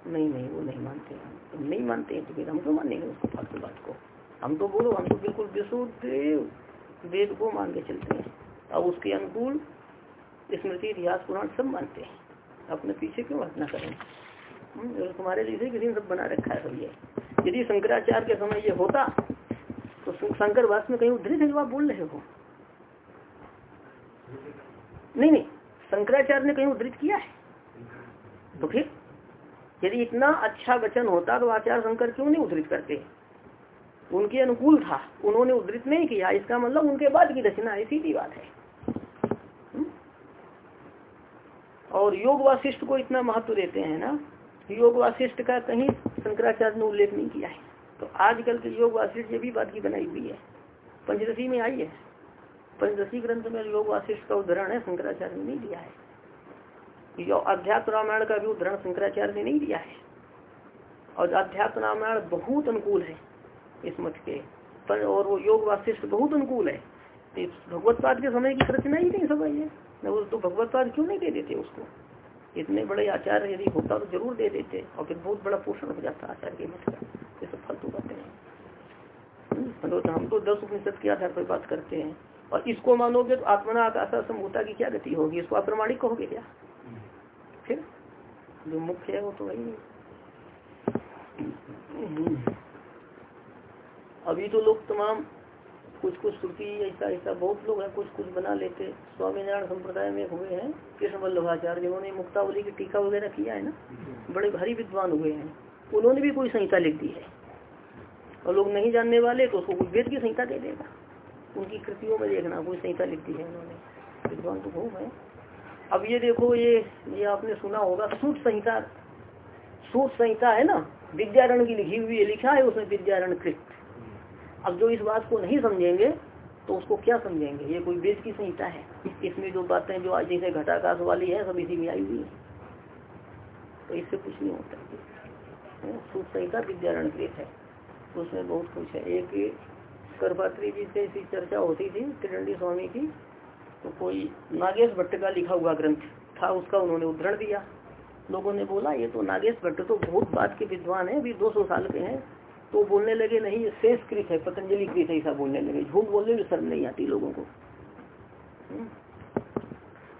A: नहीं नहीं वो नहीं मानते। हम नहीं मानते हैं तो फिर हम क्यों मानेंगे उसको फालतू बात को। हम तो बोलो हम तो बिल्कुल विशुद्ध वेद को मान के चलते हैं। अब उसके अनुकूल स्मृति इतिहास पुराण सब मानते हैं। अपने पीछे क्यों हटना करें? हम्म, तुम्हारे लिए किसी सब बना रखा है सब ये। यदि शंकराचार्य के समय ये होता तो शंकर वास में कहीं उद्धृत है जो आप बोल रहे हो? नहीं नहीं, शंकराचार्य ने कहीं उद्धृत किया है? तो फिर, यदि इतना अच्छा वचन होता तो आचार्य शंकर क्यों नहीं उद्धृत करते? उनके अनुकूल था, उन्होंने उद्धृत नहीं किया, इसका मतलब उनके बाद की रचना है सीधी बात है। हम्म? और योग वाशिष्ठ को इतना महत्व देते हैं ना योग वाशिष्ठ का कहीं शंकराचार्य ने उल्लेख नहीं किया है। तो आजकल के योग वाशिष्ठ ये भी बात की बनाई हुई है। पंचदशी में आई है। पंचदशी ग्रंथ में योग वाशिष्ठ का उदाहरण है, शंकराचार्य ने नहीं दिया है। जो अध्यात्म रामायण का भी उदाहरण शंकराचार्य ने नहीं दिया है। और अध्यात्म रामायण बहुत अनुकूल है इस मत के। पर और वो योग वाशिष्ठ बहुत अनुकूल है। भगवतपाद के समय की रचना ही नहीं समझ है तो भगवतपाद क्यों नहीं दे देते उसको? इतने बड़े आचार्य यदि होता तो ज़रूर दे देते। और फिर बहुत बड़ा पोषण हो जाता आचार्य के मत का। ये सब फालतू बातें हैं। हम्म, तो हम तो दस उपनिषद के आधार पर बात करते हैं। और इसको मानोगे तो आत्मना आकाशा समूहता की क्या गति होगी इसको अप्रमाणिक कहोगे क्या? फिर? जो मुख्य है वो तो वही अभी तो लोग तमाम कुछ कुछ श्रुति ऐसा ऐसा बहुत लोग हैं कुछ कुछ बना लेते। स्वामीनारायण संप्रदाय में हुए हैं कृष्ण वल्लभाचार्य जिन्होंने मुक्तावली की टीका वगैरह किया है ना? बड़े भारी विद्वान हुए हैं। उन्होंने भी कोई संहिता लिख दी है। और लोग नहीं जानने वाले तो उसको वेद की संहिता दे देगा। उनकी कृतियों में देखना, कोई संहिता लिख दी है उन्होंने। विद्वान तो खूब है। अब ये देखो, ये ये आपने सुना होगा, सूट संहिता। सूट संहिता है ना? विद्यारण की लिखी हुई है लिखा है, उसमें विद्यारण कृत। अब जो इस बात को नहीं समझेंगे तो उसको क्या समझेंगे? ये कोई वेद की संहिता है। इसमें जो बातें जो आज जैसे घटाकाश वाली है, सब इसी में आई हुई है। तो इससे कुछ नहीं होता। संहिता विद्यारण कृत है। उसमें बहुत कुछ है। एक करपात्री जी से ऐसी चर्चा होती थी त्रिदंडी स्वामी की तो कोई नागेश भट्ट का लिखा हुआ ग्रंथ था, उसका उन्होंने उदाहरण दिया। लोगों ने बोला, ये तो नागेश भट्ट तो बहुत बात के विद्वान है, अभी 200 साल के हैं। तो बोलने लगे, नहीं, ये शेष कृत है, पतंजलि कृत है, ऐसा बोलने लगे। झूठ बोलने में शर्म नहीं आती लोगों को। हम्म।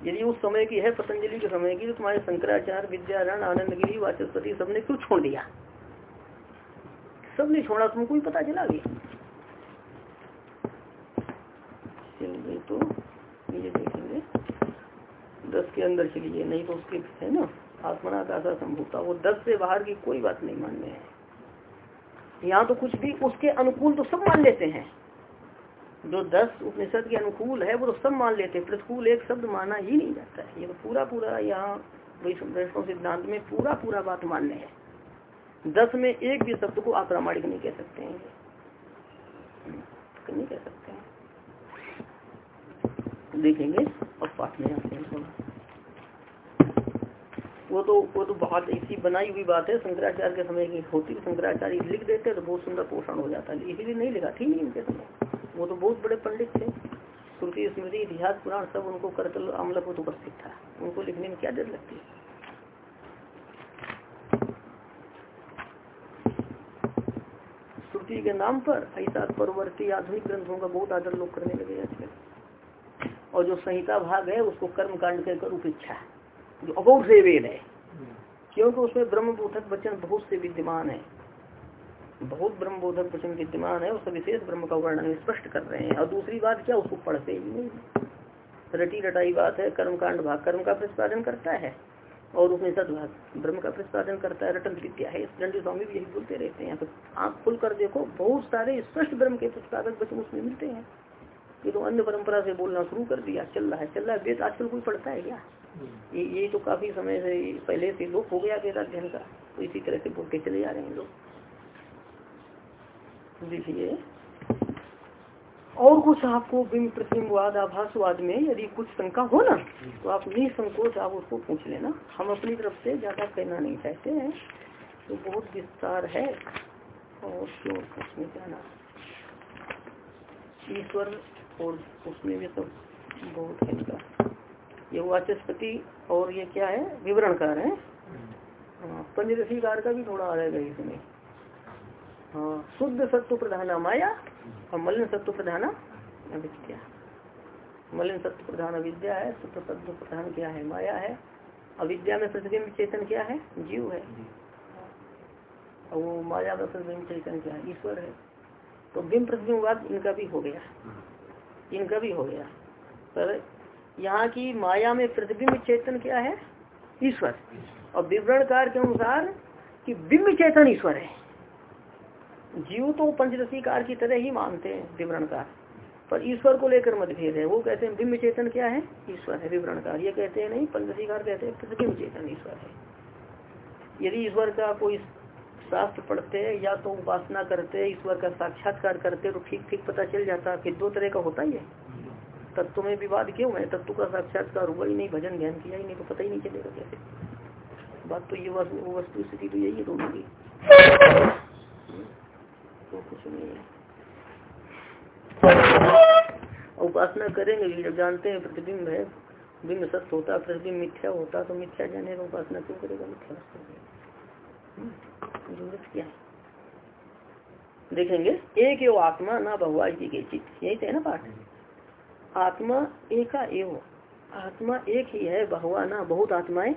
A: यदि उस समय की है, पतंजलि के समय की तो तुम्हारे शंकराचार्य विद्यारण आनंद गिरी वाचस्पति सबने क्यों छोड़ दिया? सबने छोड़ा, तुमको ही पता चला गया। चलिए तो ये देखेंगे। दस के अंदर चलिए, नहीं तो उसके, है ना? आत्मना का संभूता, वो दस से बाहर की कोई बात नहीं मानने है। यहाँ तो कुछ भी, उसके अनुकूल तो सब मान लेते हैं। जो दस उपनिषद के अनुकूल है, वो तो सब मान लेते हैं। प्रतिकूल एक शब्द माना ही नहीं जाता है। ये तो पूरा पूरा यहाँ वैष्णव सिद्धांत में पूरा पूरा बात मान्य है। दस में एक भी शब्द को अप्रामाणिक नहीं कह सकते हैं। नहीं कह सकते हैं। देखेंगे और पाठ में आते हैं वो तो वो तो बहुत ऐसी बनाई हुई बात है। शंकराचार्य के समय की होती शंकराचार्य लिख देते तो बहुत सुंदर पोषण हो जाता है। इसीलिए नहीं लिखा। थी उनके समय। वो तो बहुत बड़े पंडित थे। श्रुति स्मृति इतिहास पुराण सब उनको करतल अमल को उपस्थित था। उनको लिखने में क्या देर लगती? है श्रुति के नाम पर ऐसा परवर्ती आधुनिक ग्रंथों का बहुत आदर लोग करने लगे आजकल। और जो संहिता भाग है उसको कर्म कांड कहकर उपेक्षा है। जो अगौर से वेद है क्योंकि उसमें ब्रह्म बोधक वचन बहुत से विद्यमान है। बहुत ब्रह्म बोधक वचन विद्यमान है, उसका विशेष ब्रह्म का वर्णन स्पष्ट कर रहे हैं। और दूसरी बात क्या, उसको पढ़ते ही नहीं। रटी रटाई बात है, कर्म कांड भाग कर्म का प्रतिपादन करता है। और उसमें सदभाग ब्रह्म का प्रतिपादन करता है, रटन विद्या है। स्वामी भी यही बोलते रहते हैं। तो आँख खुल कर देखो, बहुत सारे स्पष्ट ब्रह्म के प्रतिपादक वचन उसमें मिलते हैं। ये तो अन्य परंपरा से बोलना शुरू कर दिया। चल रहा है, चल रहा है। वेद आजकल कोई पढ़ता है क्या? ये तो काफ़ी समय से, पहले से लोग हो गया वेद अध्ययन का। तो इसी तरह से बोलते चले जा रहे हैं लोग। देखिए। और कुछ आपको बिम प्रतिम्बवाद आभासवाद में यदि कुछ शंका हो ना तो आप निसंकोच आप उसको पूछ लेना। हम अपनी तरफ़ से ज़्यादा कहना नहीं चाहते हैं। तो बहुत विस्तार है और क्यों उसमें जाना? ईश्वर और उसमें भी सब बहुत है ये वाचस्पति और ये क्या है? विवरणकार है। हाँ, पंचदशीकार का भी थोड़ा आ जाएगा इसमें। हाँ शुद्ध सत्व प्रधान माया और मलिन सत्व प्रधान अविद्या। मलिन सत्व प्रधान अविद्या है शुद्ध सत्व प्रधान क्या है? माया है। अविद्या में प्रतिबिंब चेतन क्या है? जीव है। और वो माया में प्रतिबिंब चेतन क्या है? ईश्वर है। तो बिंब प्रतिबिंब इनका भी हो गया। इनका भी हो गया। पर यहाँ की माया में प्रतिबिंब चेतन क्या है? ईश्वर। और विवरणकार के अनुसार कि बिंब चेतन ईश्वर है। जीव तो पंचदशी कार की तरह ही मानते हैं विवरणकार। पर ईश्वर को लेकर मतभेद है। वो कहते हैं बिंब चेतन क्या है? ईश्वर है, विवरणकार। ये कहते हैं, नहीं पंचदशीकार कहते हैं प्रतिबिंब चेतन ईश्वर है। यदि ईश्वर का कोई शास्त्र पढ़ते या तो उपासना करते ईश्वर का साक्षात्कार करते तो ठीक ठीक पता चल जाता फिर दो तरह का होता ही है। तत्व में विवाद क्यों है? तत्व का साक्षात्कार हुआ ही नहीं, भजन ध्यान किया ही नहीं तो पता ही नहीं चलेगा कैसे। बात तो ये वस्तु स्थिति तो यही है दोनों की। तो कुछ नहीं है उपासना करेंगे भी जब जानते हैं प्रतिबिंब है बिंब सत्य होता प्रतिबिंब मिथ्या होता तो मिथ्या जाने का उपासना क्यों करेगा? मिथ्या हम्म, ज़रूरत क्या है? देखेंगे एक एवं आत्मा ना बहुआ जी के चित्त यही थे ना पाठ? आत्मा एका एव आत्मा एक ही है बहुआ ना बहुत आत्माएँ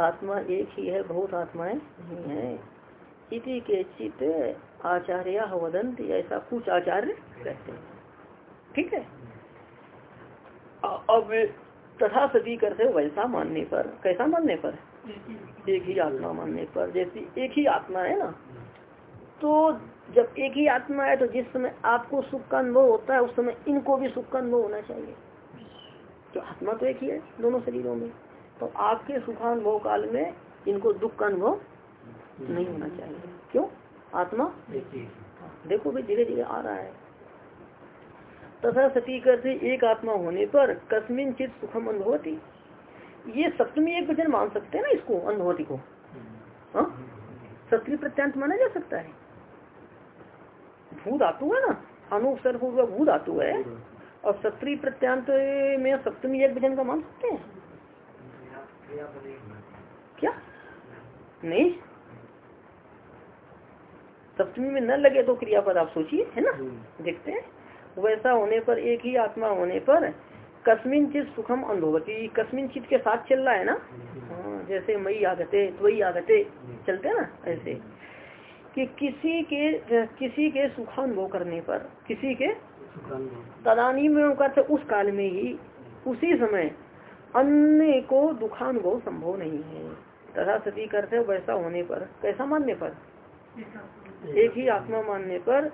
A: आत्मा एक ही है बहुत आत्माएँ नहीं है। इति के चित आचार्य वदंत ऐसा कुछ आचार्य कहते हैं। ठीक है? अब तथा सदी करते वैसा मानने पर। कैसा मानने पर? एक ही आत्मा मानने पर। जैसे एक ही आत्मा है ना? तो जब एक ही आत्मा है तो जिस समय आपको सुख का अनुभव होता है, उस समय इनको भी सुख का अनुभव होना चाहिए। तो आत्मा तो एक ही है, दोनों शरीरों में। तो आपके सुखानुभव काल में इनको दुख का अनुभव नहीं होना चाहिए। क्यों? आत्मा? देखो भी धीरे धीरे आ रहा है। तथा सती करते एक आत्मा होने पर कस्मिन चित सुखम अनुभवती। ये सप्तमी एक वचन मान सकते हैं ना इसको अनुभवती को? हाँ? सत्री प्रत्यांत माना जा सकता है। भू धातु है ना? अनुसर भू धातु है। और सत्री प्रत्यांत में सप्तमी एक वचन का मान सकते हैं? क्या? नहीं? सप्तमी में न लगे तो क्रियापद आप सोचिए है ना? हम्म। देखते हैं। वैसा होने पर एक ही आत्मा होने पर कस्मिन चित सुखम अनुभवती। कस्मिन चित के साथ चल रहा है ना? हाँ, जैसे मई आगते वही आगते चलते ना? ऐसे। कि किसी के किसी के सुखानुभव करने पर किसी के तदानी में करते उस काल में ही उसी समय अन्य को दुखानुभव संभव नहीं है। तथा सती करते वैसा होने पर कैसा मानने पर? एक ही आत्मा मानने पर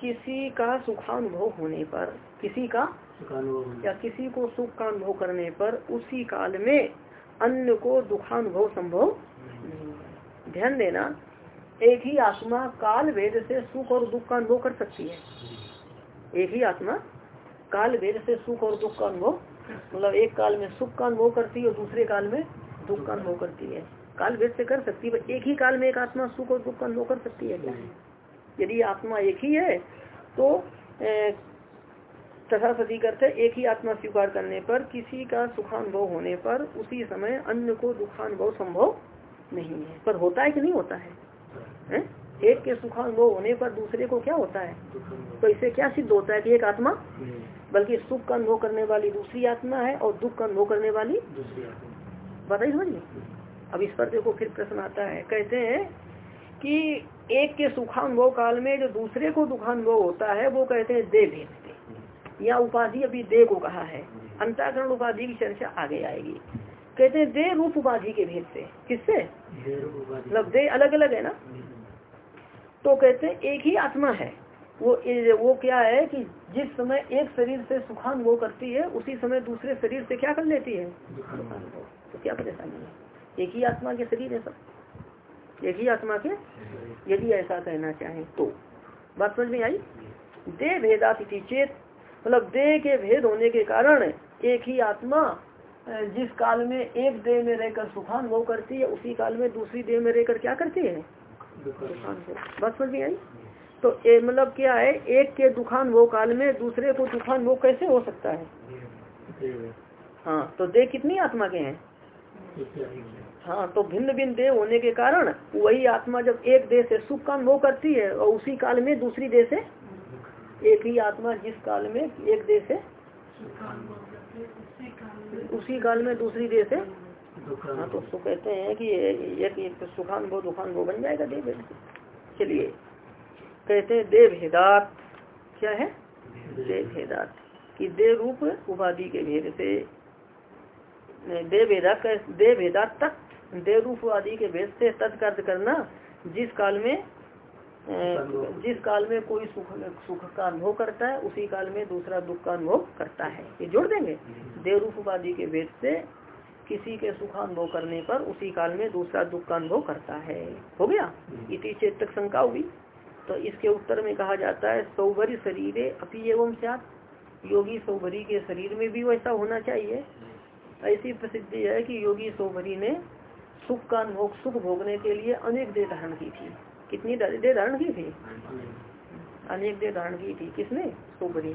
A: किसी का सुखानुभव होने पर किसी का या किसी को सुख का अनुभव करने पर उसी काल में अन्य को दुखानुभव संभव ध्यान देना एक ही आत्मा काल वेद से सुख और दुख का अनुभव कर सकती है। एक ही आत्मा काल वेद से सुख और दुख का अनुभव मतलब एक काल में सुख का अनुभव करती है और दूसरे काल में दुख का अनुभव करती है। काल वेद से कर सकती है एक ही काल में एक आत्मा सुख और दुख का अनुभव कर सकती है क्या? यदि आत्मा एक ही है तो तथा सती करते एक ही आत्मा स्वीकार करने पर किसी का सुखानुभव होने पर उसी समय अन्य को दुखानुभव संभव नहीं है। पर होता है कि नहीं होता है, है? एक के सुखानुभव होने पर दूसरे को क्या होता है? तो इससे क्या सिद्ध होता है कि एक आत्मा? बल्कि सुख का अनुभव करने वाली दूसरी आत्मा है और दुख का अनुभव करने वाली बताइए समझिए अब इस पर देखो फिर प्रश्न आता है। कहते हैं कि एक के सुखानुभव काल में जो दूसरे को दुखानुभव होता है वो कहते हैं दे भेद या उपाधि अभी दे को कहा है। अंताकरण उपाधि की चर्चा आगे आएगी। कहते हैं दे रूप उपाधि के भेद से किससे मतलब दे अलग अलग है ना? तो कहते हैं एक ही आत्मा है। वो वो क्या है कि जिस समय एक शरीर से सुखान वो करती है उसी समय दूसरे शरीर से क्या कर लेती है? तो क्या परेशानी है? एक ही आत्मा के शरीर है सब। एक ही आत्मा के यदि ऐसा कहना चाहे तो। बात समझ में आई? दे भेदात चेत। मतलब देह के भेद होने के कारण एक ही आत्मा जिस काल में एक देह में रहकर सुखान वो करती है उसी काल में दूसरी देह में रहकर क्या करती है? बस समझ आई? तो मतलब क्या है? एक के दुखान वो काल में दूसरे को दुखान वो कैसे हो सकता है? हाँ तो देह कितनी आत्मा के हैं? हाँ तो भिन्न भिन्न देह होने के कारण वही आत्मा जब एक देह से सुख का अनुभव करती है और उसी काल में दूसरी देह से एक ही आत्मा जिस काल में एक देह से उसी काल में दूसरी देह से हाँ तो उसको कहते हैं कि एक एक सुखानुभव, दुखानुभव बन जाएगा देव चलिए, कहते हैं देव भेदात। क्या है? देव भेदात। कि देव रूप उपाधि के भेद से। देव भेदात देव भेदात तक देव रूप उपाधि के भेद से तत्कर्त करना जिस काल में जिस काल में कोई सुख सुख का अनुभव करता है उसी काल में दूसरा दुख का अनुभव करता है। ये जोड़ देंगे? देव रूप उपाधि के भेद से किसी के सुखानुभव करने पर उसी काल में दूसरा दुख का अनुभव करता है। हो गया? इसी चेतक शंका हुई। तो इसके उत्तर में कहा जाता है सौभरी शरीर अपी एवं सात योगी सौभरी के शरीर में भी वैसा होना चाहिए। ऐसी प्रसिद्धि है कि योगी सौभरी ने सुख का अनुभव सुख भोगने के लिए अनेक देह धारण की थी। कितनी देह धारण की थी? अनेक देह धारण की थी। किसने? सोबरी।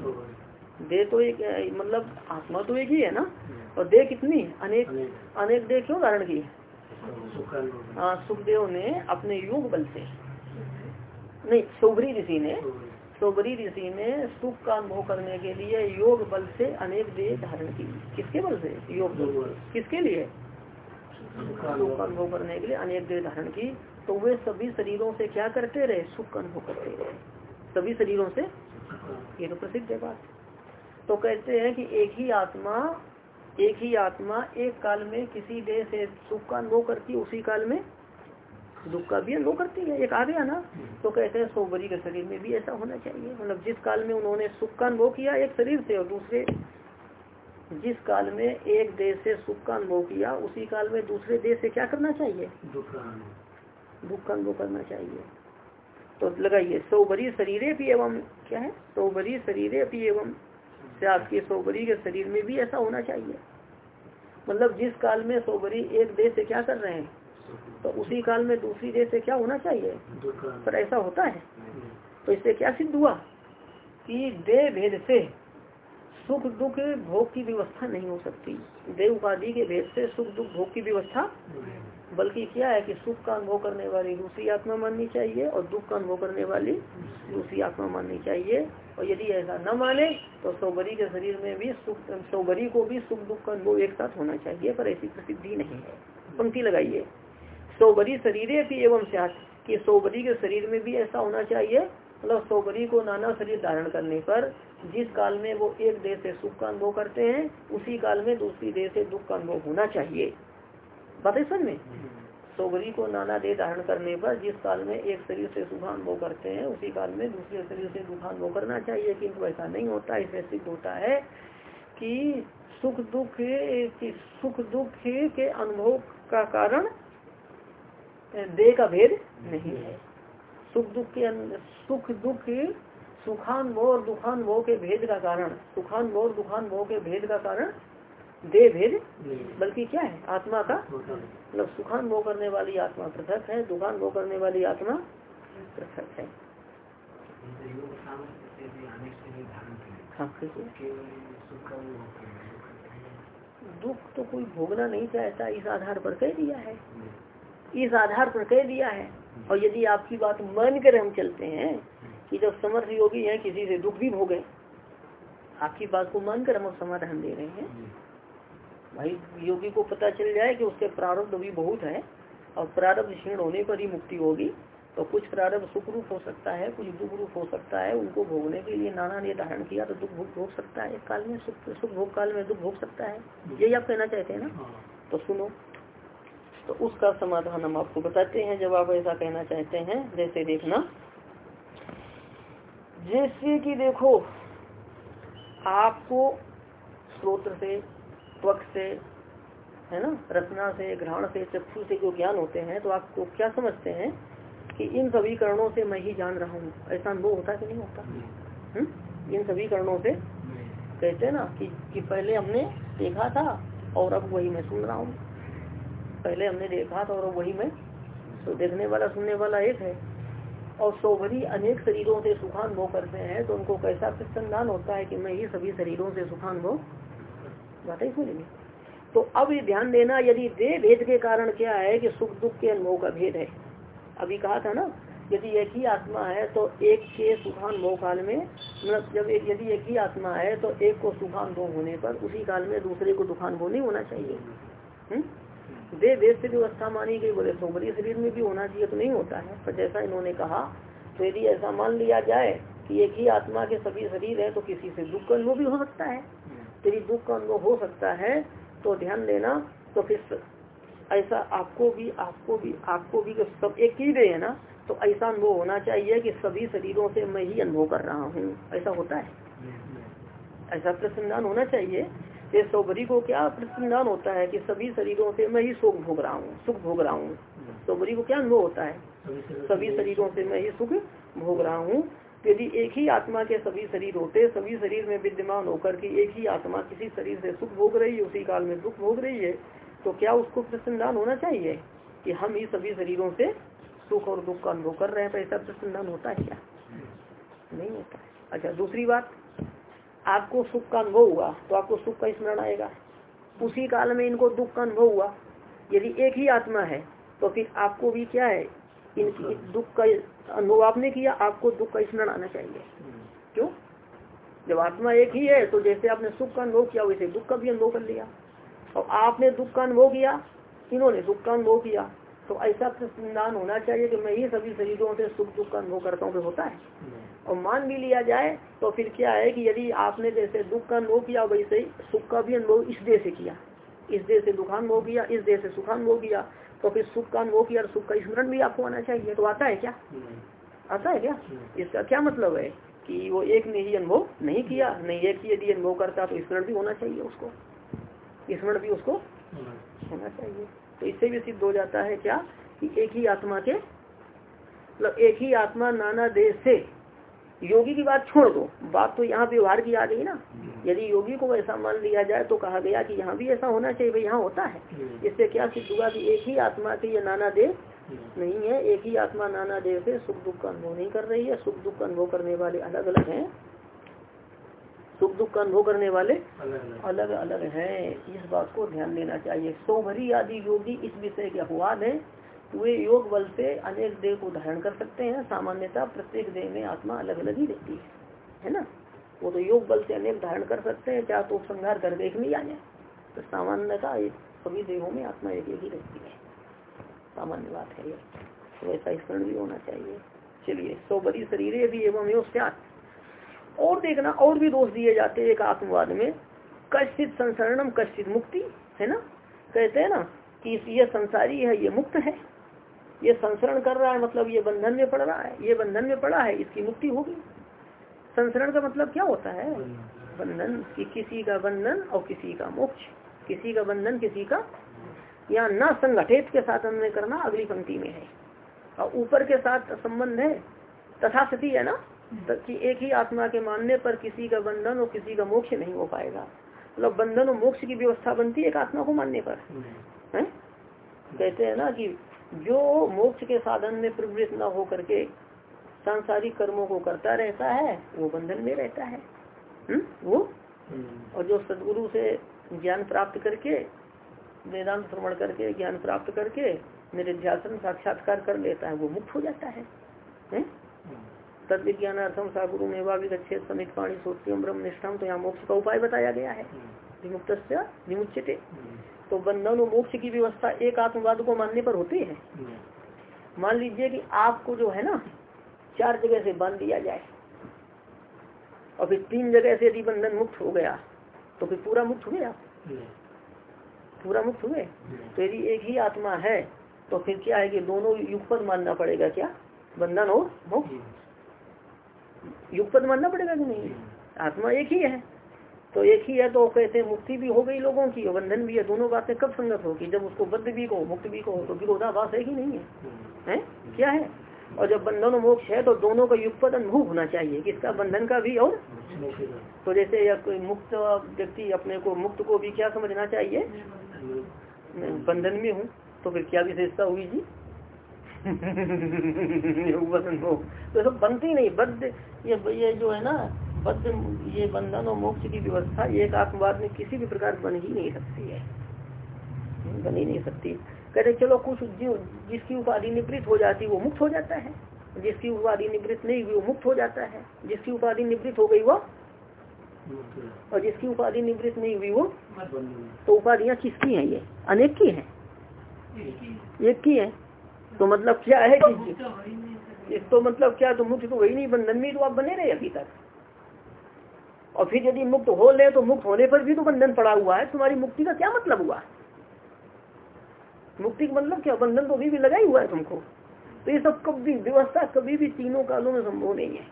A: देह तो एक मतलब आत्मा तो एक ही है ना? और देह कितनी? अनेक अनेक देह क्यों धारण की? हाँ सुखदेव ने अपने योग बल से। नहीं, सोबरी ऋषि ने, सोबरी ऋषि ने सुख का अनुभव करने के लिए योग बल से अनेक देह धारण की। किसके बल से? योग किसके लिए? सुख अनुभव करने के लिए अनेक देह धारण की तो वे सभी शरीरों से क्या करते रहे? सुख का अनुभव करते रहे। सभी शरीरों से? ये तो प्रसिद्ध है। बात तो कहते हैं कि एक ही आत्मा, एक ही आत्मा, एक काल में किसी देह से सुख का अनुभव करती उसी काल में दुख का भी अनुभव करती है। एक आ गया ना? तो कहते हैं सोबरी के शरीर में भी ऐसा होना चाहिए। मतलब जिस काल में उन्होंने सुख का अनुभव किया एक शरीर से और दूसरे जिस काल में एक देश से सुख का अनुभव किया उसी काल में दूसरे देश से क्या करना चाहिए? दुख का अनुभव। करना चाहिए। तो लगाइए सोबरी शरीर भी एवं क्या है? सोबरी शरीर भी एवं आपके सोबरी के शरीर में भी ऐसा होना चाहिए। मतलब जिस काल में सोबरी एक देश से क्या कर रहे हैं तो उसी काल में दूसरी देश से क्या होना चाहिए? पर ऐसा होता है? तो इससे क्या सिद्ध हुआ? कि देह भेद से सुख दुख भोग की व्यवस्था नहीं हो सकती। देव उपाधि के भेद से सुख दुख भोग की व्यवस्था बल्कि क्या है कि सुख का अनुभव करने वाली दूसरी आत्मा माननी चाहिए और दुख का अनुभव करने वाली दूसरी आत्मा माननी चाहिए। और यदि ऐसा न माने तो सौबरी के शरीर में भी सुख, सौबरी को भी सुख दुख का अनुभव एक साथ होना चाहिए, पर ऐसी प्रसिद्धि नहीं है। पंक्ति लगाइए। सौबरी शरीर भी एवं साथ कि सौबरी के शरीर में भी ऐसा होना चाहिए मतलब सौबरी को नाना शरीर धारण करने पर जिस काल में वो एक देह से सुख का अनुभव करते हैं, उसी काल में दूसरी देह से दुख का अनुभव होना चाहिए। बातें समझ में? सौबरी को नाना देह धारण करने पर जिस काल में एक शरीर से सुखानुभव करते हैं, उसी काल में दूसरे शरीर से दुखानुभव करना चाहिए, किंतु ऐसा नहीं होता। इससे सिद्ध होता है कि सुख दुख सुख दुख के अनुभव का कारण देह का भेद नहीं है। सुख दुख के सुख दुख सुखानुभव और दुखानुभव के भेद का कारण सुखानुभव और दुखानुभव के भेद का कारण दे भेद बल्कि क्या है? आत्मा का मतलब सुखानुभव करने वाली आत्मा पृथक है दुखानुभव करने वाली आत्मा पृथक है। हाँ, दुख तो कोई भोगना नहीं चाहता इस आधार पर कह दिया है। इस आधार पर कह दिया है। और यदि आपकी बात मान कर हम चलते हैं कि जब समर्थ योगी है किसी से दुख भी भोगे आपकी बात को मानकर हम समाधान दे रहे हैं। भाई योगी को पता चल जाए कि उसके प्रारब्ध भी बहुत है और प्रारब्ध क्षीण होने पर ही मुक्ति होगी तो कुछ प्रारब्ध सुख रूप हो सकता है कुछ दुख रूप हो सकता है। उनको भोगने के लिए नाना ने धारण किया तो दुख भोग भोग सकता है। एक काल में सुख सुख भोग काल में दुख भोग सकता है। यही आप कहना चाहते हैं ना? हाँ। तो सुनो। तो उसका समाधान हम आपको बताते हैं जब आप ऐसा कहना चाहते हैं जैसे देखना। जैसे कि देखो आपको स्रोत्र से त्वक से है ना रचना से ग्रहण से चक्षु से जो ज्ञान होते हैं तो आपको क्या समझते हैं कि इन सभी करणों से मैं ही जान रहा हूँ? ऐसा अनुभव होता कि नहीं होता? हुँ? इन सभी करणों से? कहते हैं ना कि, कि पहले हमने देखा था और अब वही मैं सुन रहा हूँ। पहले हमने देखा था और अब वही मैं तो देखने वाला सुनने वाला एक है। और सोवरी अनेक शरीरों से सुखानुभव करते हैं तो उनको कैसा प्रसन्नान होता है कि मैं ही सभी शरीरों से सुखानुभव बात ही सुनेंगे। तो अब ये ध्यान देना, यदि दे, भेद के कारण क्या है कि सुख, दुख के अनुभव का भेद है? अभी कहा था ना, यदि एक ही आत्मा है तो एक के सुखानुभव काल में मतलब जब यदि एक ही आत्मा है तो एक को सुखानुभव होने पर उसी काल में दूसरे को दुखानुभव नहीं होना चाहिए। हम्म? दे देश से व्यवस्था मानी गई बोले सोमरी शरीर में भी होना चाहिए तो नहीं होता है। पर जैसा इन्होंने कहा तो यदि ऐसा मान लिया जाए कि एक ही आत्मा के सभी शरीर है तो किसी से दुख का अनुभव भी हो सकता है। तेरी दुख का अनुभव हो सकता है तो ध्यान देना तो फिर ऐसा आपको भी आपको भी आपको भी सब एक ही गए है ना तो ऐसा अनुभव होना चाहिए कि सभी शरीरों से मैं ही अनुभव कर रहा हूँ। ऐसा होता है। ऐसा प्रसन्नान होना चाहिए ये सोबरी को क्या प्रसन्नान होता है कि सभी शरीरों से मैं ही सुख भोग रहा हूँ, सुख भोग रहा हूँ। सोबरी को क्या अनुभव होता है? सभी शरीरों से मैं ही सुख भोग रहा हूँ। यदि एक ही आत्मा के सभी शरीर होते, सभी शरीर में विद्यमान होकर के एक ही आत्मा किसी शरीर से सुख भोग रही है, उसी काल में दुख भोग रही है तो क्या उसको प्रसन्नान होना चाहिए कि हम ही सभी शरीरों से सुख और दुख का अनुभव कर रहे हैं? तो ऐसा प्रसन्नान होता है क्या? नहीं होता अच्छा दूसरी बात आपको सुख का अनुभव हुआ तो आपको सुख का स्मरण आएगा। उसी काल में इनको दुख का अनुभव हुआ। यदि एक ही आत्मा है तो फिर आपको भी क्या है? इनकी दुख का। अनुभव आपने किया आपको दुख का स्मरण आना चाहिए। क्यों? जब आत्मा एक ही है तो जैसे आपने सुख का अनुभव किया वैसे दुख का भी अनुभव कर लिया। और आपने दुख का अनुभव किया इन्होंने दुख का अनुभव किया तो ऐसा प्रसन्नान होना चाहिए कि मैं ही सभी शरीरों से सुख दुख का अनुभव करता हूँ होता है। और मान भी लिया जाए तो फिर क्या है कि यदि आपने जैसे दुख का अनुभव किया वैसे ही सुख का भी अनुभव इस देह से किया। इस देह से दुखानुभव किया इस देह से सुखानुभव किया तो फिर सुख का अनुभव किया और सुख का स्मरण भी आपको आना चाहिए। तो आता है क्या? आता है क्या? इसका क्या मतलब है कि वो एक ने ही अनुभव नहीं किया नहीं एक ही यदि अनुभव करता तो स्मरण भी होना चाहिए उसको। स्मरण भी उसको होना चाहिए। तो इससे भी सिद्ध हो जाता है क्या? कि एक ही आत्मा के मतलब एक ही आत्मा नाना देश से योगी की बात छोड़ दो। बात तो यहाँ व्यवहार की आ गई ना। यदि योगी को ऐसा मान लिया जाए तो कहा गया कि यहाँ भी ऐसा होना चाहिए भाई यहाँ होता है। इससे क्या सिद्ध हुआ कि एक ही आत्मा के ये नाना देव नहीं है। एक ही आत्मा नाना देव से सुख दुख का अनुभव नहीं कर रही है। सुख दुख का अनुभव करने वाले अलग अलग हैं। सुख दुख का अनुभव करने वाले अलग अलग हैं। इस बात को ध्यान देना चाहिए। सोभरी आदि योगी इस विषय के अपवाद है। वे योग बल से अनेक देह को धारण कर सकते हैं। सामान्यता प्रत्येक देह में आत्मा अलग अलग ही रहती है है ना? वो तो योग बल से अनेक धारण कर सकते हैं क्या तो संघार कर देख नहीं आ जाए। तो सामान्यता सभी देहों में आत्मा एक एक ही रहती है। सामान्य बात है ये। तो ऐसा स्मरण भी होना चाहिए। चलिए सौ बड़ी शरीर भी एवं योग और देखना, और भी दोष दिए जाते हैं एक आत्मवाद में। कश्चित संसरणम कश्चित मुक्ति, है ना? कहते हैं ना कि यह संसारी है ये मुक्त है। ये संसरण कर रहा है मतलब ये बंधन में पड़ रहा है ये बंधन में पड़ा है इसकी मुक्ति होगी संसरण का मतलब क्या होता है? बंधन कि किसी का बंधन और किसी का मोक्ष। किसी का बंधन किसी का या न संगठित के साथ अन्य करना अगली पंक्ति में है। और ऊपर के साथ संबंध है तथा सती है ना? कि एक ही आत्मा के मानने पर किसी का बंधन और किसी का मोक्ष नहीं हो पाएगा। मतलब बंधन और मोक्ष की व्यवस्था बनती है एक आत्मा को मानने पर। है? कहते हैं ना कि जो मोक्ष के साधन में प्रवृत्त न हो करके सांसारिक कर्मों को करता रहता है वो बंधन में रहता है हुँ? वो हम्म। और जो सदगुरु से ज्ञान प्राप्त करके वेदांत श्रवण करके ज्ञान प्राप्त करके मेरे ध्यान साक्षात्कार कर लेता है वो मुक्त हो जाता है, है? हम्म। तद विज्ञानार्थम सागुरु में विच्छेद समित पाणी सोत्यम ब्रह्म निष्ठम तो यहाँ मोक्ष का उपाय बताया गया है हम्म। विमुक्त विमुचित तो बंधन और मोक्ष की व्यवस्था एक आत्मवाद को मानने पर होती है। मान लीजिए कि आपको जो है ना, चार जगह से बाँध दिया जाए, और फिर तीन जगह से यदि बंधन मुक्त हो गया तो फिर पूरा मुक्त हुए आप? पूरा मुक्त हुए? तो यदि एक ही आत्मा है तो फिर क्या है कि दोनों युगपद मानना पड़ेगा क्या? बंधन और मुक्त युगपद मानना पड़ेगा कि नहीं? आत्मा एक ही है। तो एक ही है तो कहते मुक्ति भी हो गई लोगों की बंधन भी है। दोनों बातें कब संगत होगी? जब उसको बद्ध भी कहो, मुक्त भी कहो तो विरोधाभास है कि नहीं है। हैं? क्या है? और जब बंधन और मोक्ष है तो दोनों का युगपद अनुभव होना चाहिए किसका बंधन का भी और तो जैसे या कोई मुक्त व्यक्ति अपने को, मुक्त को भी क्या समझना चाहिए? बंधन में हूँ तो फिर क्या विशेषता हुई जी? तो सब बनती नहीं। बद्ध, ये ये जो है ना बद्ध ये बंधन और मोक्ष की व्यवस्था एक आत्मवाद में किसी भी प्रकार बन ही नहीं सकती है। बन ही नहीं सकती। कहते चलो कुछ जिसकी उपाधि निवृत्त हो जाती, वो मुक्त हो जाता है। जिसकी उपाधि निवृत्त नहीं हुई, वो मुक्त हो जाता है। जिसकी उपाधि निवृत्त हो गई, वो और जिसकी उपाधि निवृत्त नहीं हुई, वो तो उपाधियाँ किसकी हैं ये? अनेक की हैं। एक की है। तो मतलब क्या है तो मतलब क्या तो मुक्त तो वही नहीं, बंधन में तो आप बने रहे अभी तक। और फिर यदि मुक्त हो ले तो मुक्त होने पर भी तो बंधन पड़ा हुआ है। तुम्हारी मुक्ति का क्या मतलब हुआ? मुक्ति का मतलब क्या? बंधन तो अभी भी लगा ही हुआ है तुमको। तो ये सब कभी व्यवस्था कभी भी तीनों कालों में संभव नहीं है,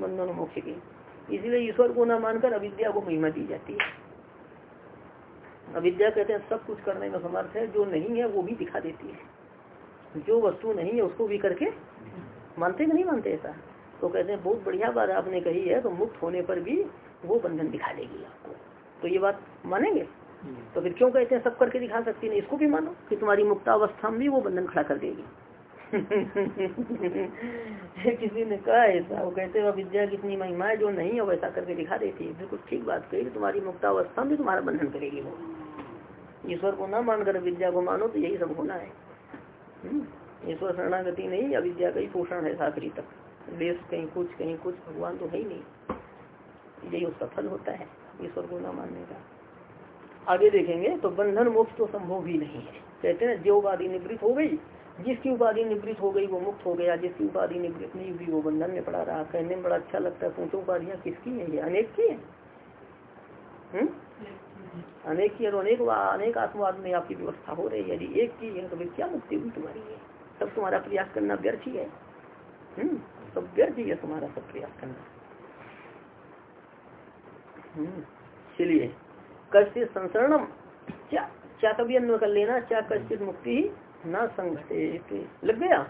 A: बंधन मोक्ष की। इसलिए ईश्वर को न मानकर अविद्या को महिमा दी जाती है। अविद्या कहते हैं, सब कुछ करने में समर्थ है, जो नहीं है वो भी दिखा देती है। जो वस्तु नहीं है उसको भी करके मानते नहीं मानते ऐसा? तो कहते हैं, बहुत बढ़िया बात आपने कही है तो मुक्त होने पर भी वो बंधन दिखा देगी आपको। तो ये बात मानेंगे? हम्म। तो फिर क्यों कहते हैं सब करके दिखा सकती नहीं? इसको भी मानो कि तुम्हारी मुक्तावस्था में भी वो बंधन खड़ा कर देगी। किसी ने कहा ऐसा वो कहते हैं विद्या कितनी महिमा है जो नहीं है वैसा करके दिखा देती है। बिल्कुल ठीक बात कही तुम्हारी मुक्तावस्था में तुम्हारा बंधन करेगी वो। ईश्वर को ना मानकर विद्या को मानो तो यही सब होना है। हम्म। ईश्वर शरणागति नहीं या विद्या का ही पोषण है साकरी तक। देश कहीं कुछ कहीं कुछ भगवान तो है ही नहीं। यही उसका फल होता है ईश्वर को न मानने का। आगे देखेंगे तो बंधन मोक्ष तो संभव भी नहीं है। कहते हैं जो उपाधि निवृत्त हो गई जिसकी उपाधि निवृत्त हो गई वो मुक्त हो गया जिसकी उपाधि निवृत्त नहीं हुई वो बंधन में पड़ा रहा। कहने में बड़ा अच्छा लगता है सोचो उपाधियाँ किसकी है ये? अनेक की है? हम्म? अनेक की और अनेक अनेक आत्मवाद में आपकी व्यवस्था हो रही है यदि एक की है तो क्या मुक्ति हुई तुम्हारी है तब तुम्हारा प्रयास करना व्यर्थ ही है। हम्म? सब व्यर्थ ही है तुम्हारा सब प्रयास करना। हम्म, चलिए। कश्चित संसरणम क्या क्या कभी अन्य कर लेना क्या कश्चित मुक्ति न संघटे लग गया?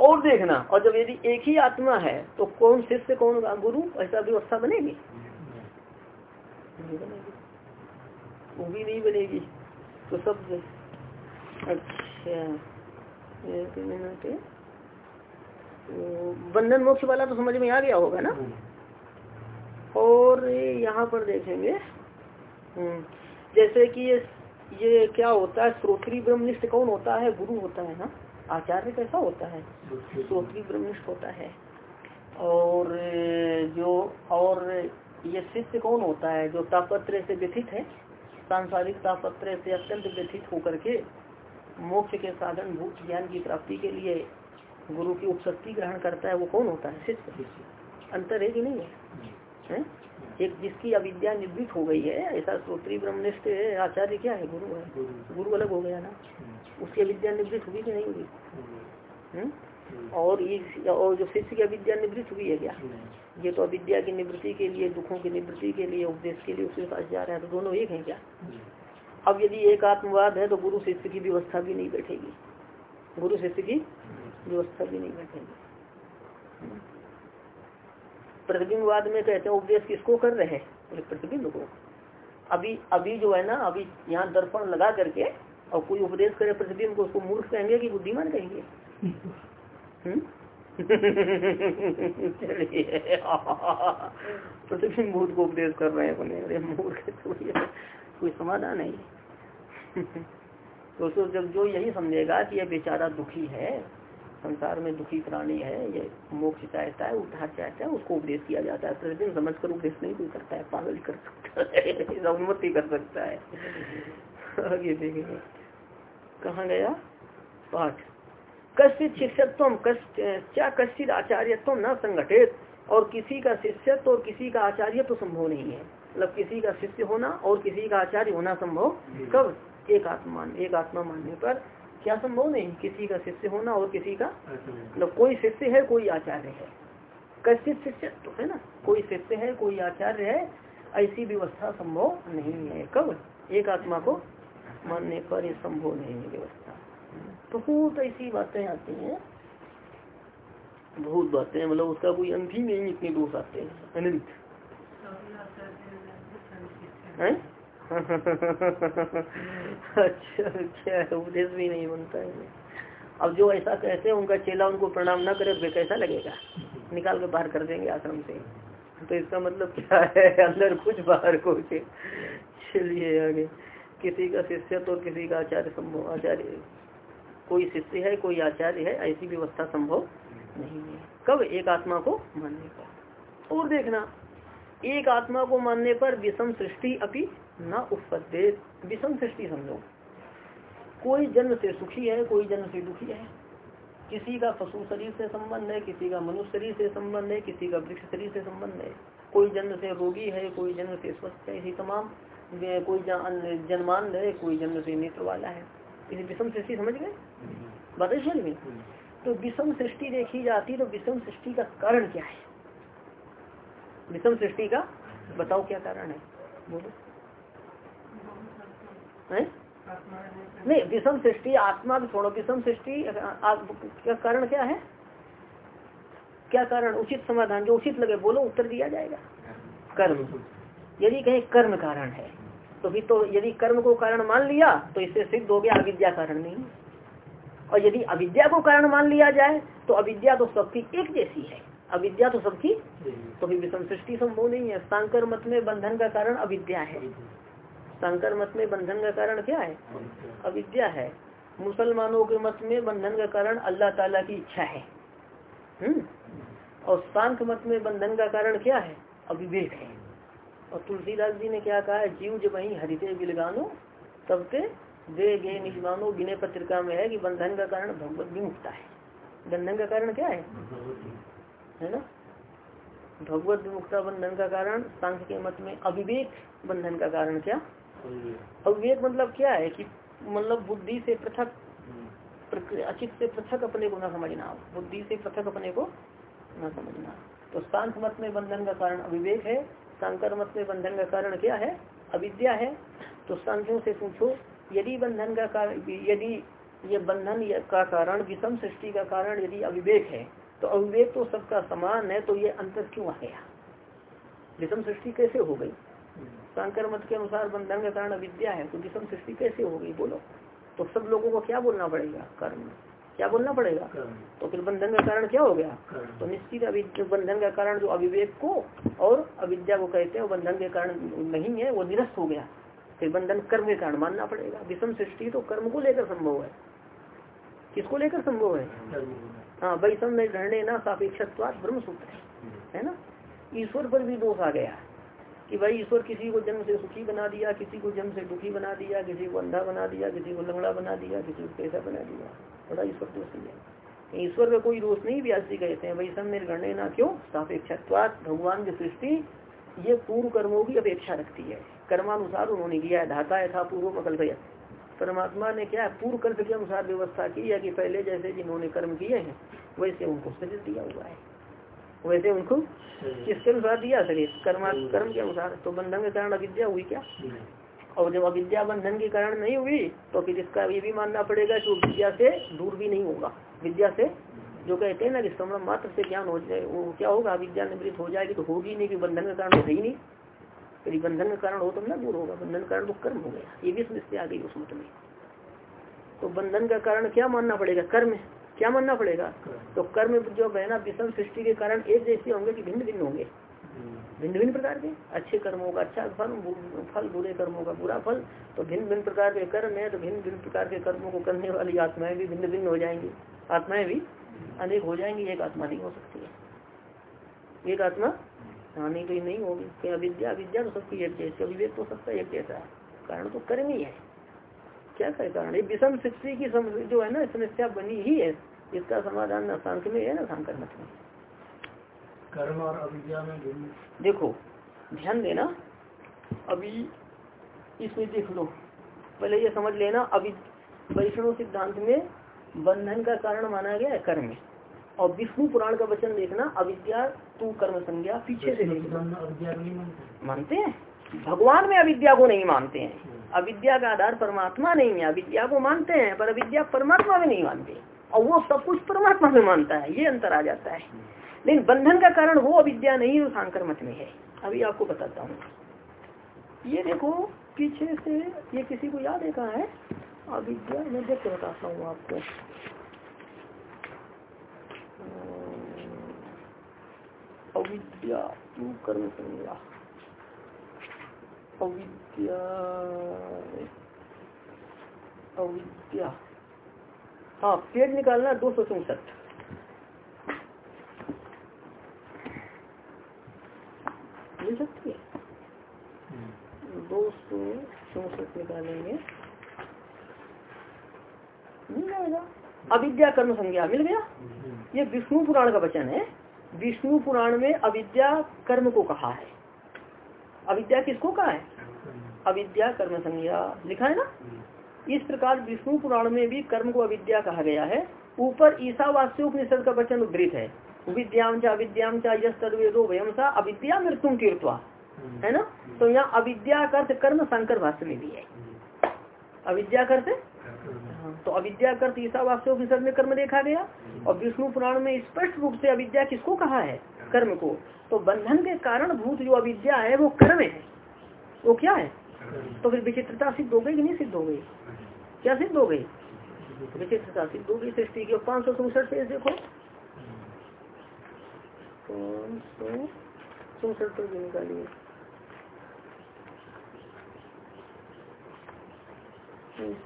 A: और देखना, और जब यदि एक ही आत्मा है तो कौन शिष्य, कौन गुरु, ऐसा व्यवस्था बनेगी? बनेगी वो भी नहीं बनेगी। तो सब अच्छा बंधन मोक्ष वाला तो समझ में आ गया होगा ना? और यहाँ पर देखेंगे। हम्म, जैसे कि ये ये क्या होता है? श्रोत्री ब्रह्मनिष्ठ कौन होता है? गुरु होता है ना? आचार्य कैसा होता है? श्रोत्री ब्रह्मनिष्ठ। होता है। और जो और ये शिष्य कौन होता है? जो तापत्र से व्यथित है? सांसारिक तापत्र से अत्यंत व्यथित होकर के मोक्ष के साधन भूत ज्ञान की प्राप्ति के लिए गुरु की उपशक्ति ग्रहण करता है वो कौन होता है? शिष्य। अंतर है कि नहीं है, है? एक जिसकी अविद्या निवृत्त हो गई है ऐसा श्रोत्री ब्रह्मनिष्ठ आचार्य क्या है? गुरु है। गुरु। अलग हो गया ना। उसकी अविद्या निवृत्त हुई कि नहीं हुई? हम्म? और इस और जो शिष्य की अविद्या निवृत्त हुई है क्या? ये तो अविद्या की निवृत्ति के लिए दुखों की निवृत्ति के लिए उपदेश के लिए उसके पास जा रहे हैं तो दोनों एक है क्या? अब यदि एक आत्मवाद है तो गुरु शिष्य की व्यवस्था भी नहीं बैठेगी। गुरु शिष्य की व्यवस्था भी नहीं बैठेगी। प्रतिबिंबवाद में कहते हैं उपदेश किसको कर रहे हैं? प्रतिबिंब को। अभी अभी जो है ना, अभी यहाँ दर्पण लगा करके, और कोई उपदेश करे प्रतिबिंब को, उसको मूर्ख कहेंगे कि बुद्धिमान कहेंगे? हम्म? प्रतिबिंब भूत को उपदेश कर रहे हैं अपने। अरे, मूर्ख कोई समाधान नहीं तो जब जो यही समझेगा कि यह बेचारा दुखी है संसार में दुखी प्राणी है ये मोक्ष चाहता है उद्धार चाहता है उसको उपदेश किया जाता है। प्रतिदिन समझ कर उपदेश नहीं कोई करता है पागल कर सकता है उन्मति कर सकता है। आगे देखेंगे। कहा गया? पाठ। कश्चित शिष्यत्व क्या कश्चित आचार्यत्व न संगठित? और किसी का शिष्यत्व और किसी का आचार्य तो संभव नहीं है। मतलब किसी का शिष्य होना और किसी का आचार्य होना संभव कब? एक आत्मा एक आत्मा मानने पर क्या संभव नहीं? किसी का शिष्य होना और किसी का मतलब कोई शिष्य है कोई आचार्य है। कैसे शिष्य तो है ना? कोई शिष्य है कोई आचार्य है ऐसी व्यवस्था संभव नहीं है। कब? एक आत्मा को मानने पर ये संभव नहीं है व्यवस्था। बहुत ऐसी बातें आती हैं। बहुत बातें मतलब उसका कोई अंत ही नहीं इतने दोष आते हैं। अनंत है? अच्छा क्या उपदेश भी नहीं बनता है। अब जो ऐसा कहते हैं, उनका चेला उनको प्रणाम न करे तो कैसा लगेगा? निकाल के बाहर कर देंगे आश्रम से। तो इसका मतलब क्या है? अंदर कुछ बाहर कुछ। चलिए आगे। किसी का शिष्य तो किसी का आचार्य संभव, आचार्य, कोई शिष्य है, कोई आचार्य है, ऐसी व्यवस्था संभव नहीं है। कब एक आत्मा को मानने का और देखना, एक आत्मा को मानने पर विषम सृष्टि अपनी न उत्पत्ति विषम सृष्टि समझो। कोई जन्म से सुखी है, कोई जन्म से दुखी है। किसी का पशु शरीर से संबंध है, किसी का मनुष्य शरीर से संबंध है, किसी का वृक्ष शरीर से संबंध है। कोई जन्म से रोगी है, कोई जन्म से स्वस्थ है, इसी तमाम। कोई जन्मान है, कोई जन्म से नेत्र वाला है। इसे विषम सृष्टि समझ गए? बताइए में तो विषम सृष्टि देखी जाती तो विषम सृष्टि का कारण क्या है? विषम सृष्टि का बताओ क्या कारण है? बोलो। नहीं विषम सृष्टि आत्मा भी छोड़ो विषम सृष्टि क्या कारण क्या है? क्या कारण? उचित समाधान जो उचित लगे बोलो उत्तर दिया जाएगा। कर्म। यदि कहीं कर्म कारण है तो फिर तो यदि कर्म को कारण मान लिया तो इससे सिद्ध हो गया अविद्या कारण नहीं। और यदि अविद्या को कारण मान लिया जाए तो अविद्या तो सबकी एक जैसी है। अविद्या तो सबकी तो फिर विषम सृष्टि संभव नहीं है। सांकर मत में बंधन का कारण अविद्या है। सांकर मत में बंधन का कारण क्या है? अविद्या है। मुसलमानों के मत में बंधन का कारण अल्लाह ताला की इच्छा है। हम्म? और सांख मत में बंधन का कारण क्या है? अविवेक है। और तुलसीदास जी ने क्या कहा है? जीव जब वही हरिते बिलगानो, तब के दे गे निजमानो विनय पत्रिका में है कि बंधन का कारण भगवत विमुक्ता है। बंधन का कारण क्या है? है ना? भगवत विमुक्ता बंधन का कारण सांख्य के मत में अविवेक बंधन का कारण क्या? अविवेक मतलब क्या है कि मतलब बुद्धि से पृथक अचित से पृथक अपने को न समझना। बुद्धि से पृथक अपने को न समझना। तो शांत मत में बंधन का कारण अविवेक है, शंकर मत में बंधन का कारण क्या है? अविद्या है। तो सांख्यों से पूछो, यदि बंधन का कारण, यदि ये बंधन का कारण, विषम सृष्टि का कारण यदि अविवेक है तो अविवेक तो सबका समान है तो ये अंतर क्यों आ गया? विषम सृष्टि कैसे हो गई? शंकर मत के अनुसार बंधन का कारण अविद्या है तो विषम सृष्टि कैसे हो गई बोलो। तो सब लोगों को क्या बोलना पड़ेगा? कर्म। क्या बोलना पड़ेगा? तो फिर बंधन का कारण क्या हो गया? तो निश्चित बंधन का कारण जो अविवेक को और अविद्या को कहते हैं बंधन के कारण नहीं है वो निरस्त हो गया। फिर बंधन कर्म के कारण मानना पड़ेगा। विषम सृष्टि तो कर्म को लेकर संभव है। किसको लेकर संभव है? हाँ वैषम में ग्रहणे ना सापेक्ष ब्रह्म सूत्र है ना? ईश्वर पर भी दोष आ गया कि भाई ईश्वर किसी को जन्म से सुखी बना दिया, किसी को जन्म से दुखी बना दिया, किसी को अंधा बना दिया, किसी को लंगड़ा बना दिया, किसी को कैसा बना दिया। बड़ा ईश्वर दोष है। ईश्वर का कोई दोष नहीं व्यास जी कहते हैं, भाई सब निर्गण्य ना क्यों? सापेक्षा भगवान की सृष्टि ये पूर्व कर्मों की अपेक्षा रखती है। कर्मानुसार उन्होंने किया है धाता था, पूर्व अकल्पया परमात्मा ने क्या पूर्व कल्प के अनुसार व्यवस्था की है कि पहले जैसे जिन्होंने कर्म किए हैं, वैसे उनको शरीर दिया हुआ है। वैसे उनको किसके अनुसार दिया? शरीर कर्मा कर्म के अनुसार। तो बंधन के कारण अविद्या हुई क्या? और जब अविद्या बंधन के कारण नहीं हुई तो फिर इसका ये भी मानना पड़ेगा कि विद्या से दूर भी नहीं होगा। विद्या से जो कहते हैं ना कि श्रवण मात्र से ज्ञान हो जाए वो क्या होगा? विद्या निवृत्त हो जाएगी तो होगी नहीं कि बंधन का कारण हो ही नहीं। यदि बंधन का कारण हो तो ना दूर होगा। बंधन का कारण तो कर्म हो गया। ये भी समस्या आ गई उस मत में। तो बंधन का कारण क्या मानना पड़ेगा? कर्म क्या मानना पड़ेगा? तो कर्म जो है ना विषम सृष्टि के कारण एक जैसे होंगे कि भिन्न भिन्न होंगे? भिन्न भिन्न प्रकार के? अच्छे कर्मों का अच्छा फल फल बुरे कर्मों का बुरा फल तो भिन्न भिन्न प्रकार के कर्म है तो भिन्न भिन्न प्रकार के कर्मों को करने वाली आत्माएँ भी भिन्न भिन्न हो जाएँगी। आत्माएँ भी अनेक हो जाएँगी एक आत्मा नहीं हो सकती है। एक आत्मा हाँ नहीं ये नहीं होगी। अविद्या विद्या तो सबकी एक जैसे अभिवेक तो सबका एक जैसा है। कारण तो कर्म ही है। क्या करे? कारण ये विषम शिक्षी की जो है ना समस्या बनी ही है। इसका समाधान न सांख्य में है ना सांकर मत में।
B: कर्म और अविद्या में
A: देखो ध्यान देना। अभी इसमें देख लो। पहले ये समझ लेना अभी वैष्णव सिद्धांत में बंधन का कारण माना गया है कर्म और विष्णु पुराण का वचन देखना अविद्या तू कर्म संज्ञा पीछे से मानते हैं? भगवान में अविद्या को नहीं मानते हैं। अविद्या का आधार परमात्मा नहीं है। अविद्या को मानते हैं, पर अविद्या परमात्मा में नहीं मानते। और वो सब कुछ परमात्मा में मानता है। ये अंतर आ जाता है। लेकिन बंधन का कारण वो अविद्या नहीं, वो सांकर मत में है। अभी आपको बताता हूँ। ये देखो, पीछे से ये किसी को याद है कहा है? अविद्या, मैं देख के बताता हूँ आपको। अविद्या कर्म संज्ञा अविद्या। अविद्या। हाँ पेज निकालना दो सौ चौसठ। मिल सकती है? दो सौ चौसठ निकालेंगे। मिल जाएगा। अविद्या कर्म संज्ञा मिल गया? ये विष्णु पुराण का वचन है। विष्णु पुराण में अविद्या कर्म को कहा है। अविद्या किसको कहा है? अविद्या कर्म संज्ञा। लिखा है ना? इस प्रकार विष्णु पुराण में भी कर्म को अविद्या कहा गया है। ऊपर ईसावास्योपनिषद का वचन उद्धृत है। विद्याम चा विद्याम चा सा अविद्या मृत्यु तीर्थवा है ना? तो यहाँ अविद्या कर्थ कर्म शंकर भाष्य में भी है। अविद्या कर्थ हाँ, तो अविद्या कर्थ ईसावास्योपनिषद में कर्म देखा गया। और विष्णु पुराण में स्पष्ट रूप से अविद्या किसको कहा है? कर्म को तो बंधन के कारण भूत जो अविद्या है वो कर्म है। वो क्या है? तो फिर विचित्रता सिद्ध हो गई कि नहीं सिद्ध हो गई? क्या सिद्ध हो गई? विचित्रता सिद्ध हो गई सृष्टि की। पाँच सौ चौसठ पेज देखो। पाँच सौ चौसठ पेज निकालिए।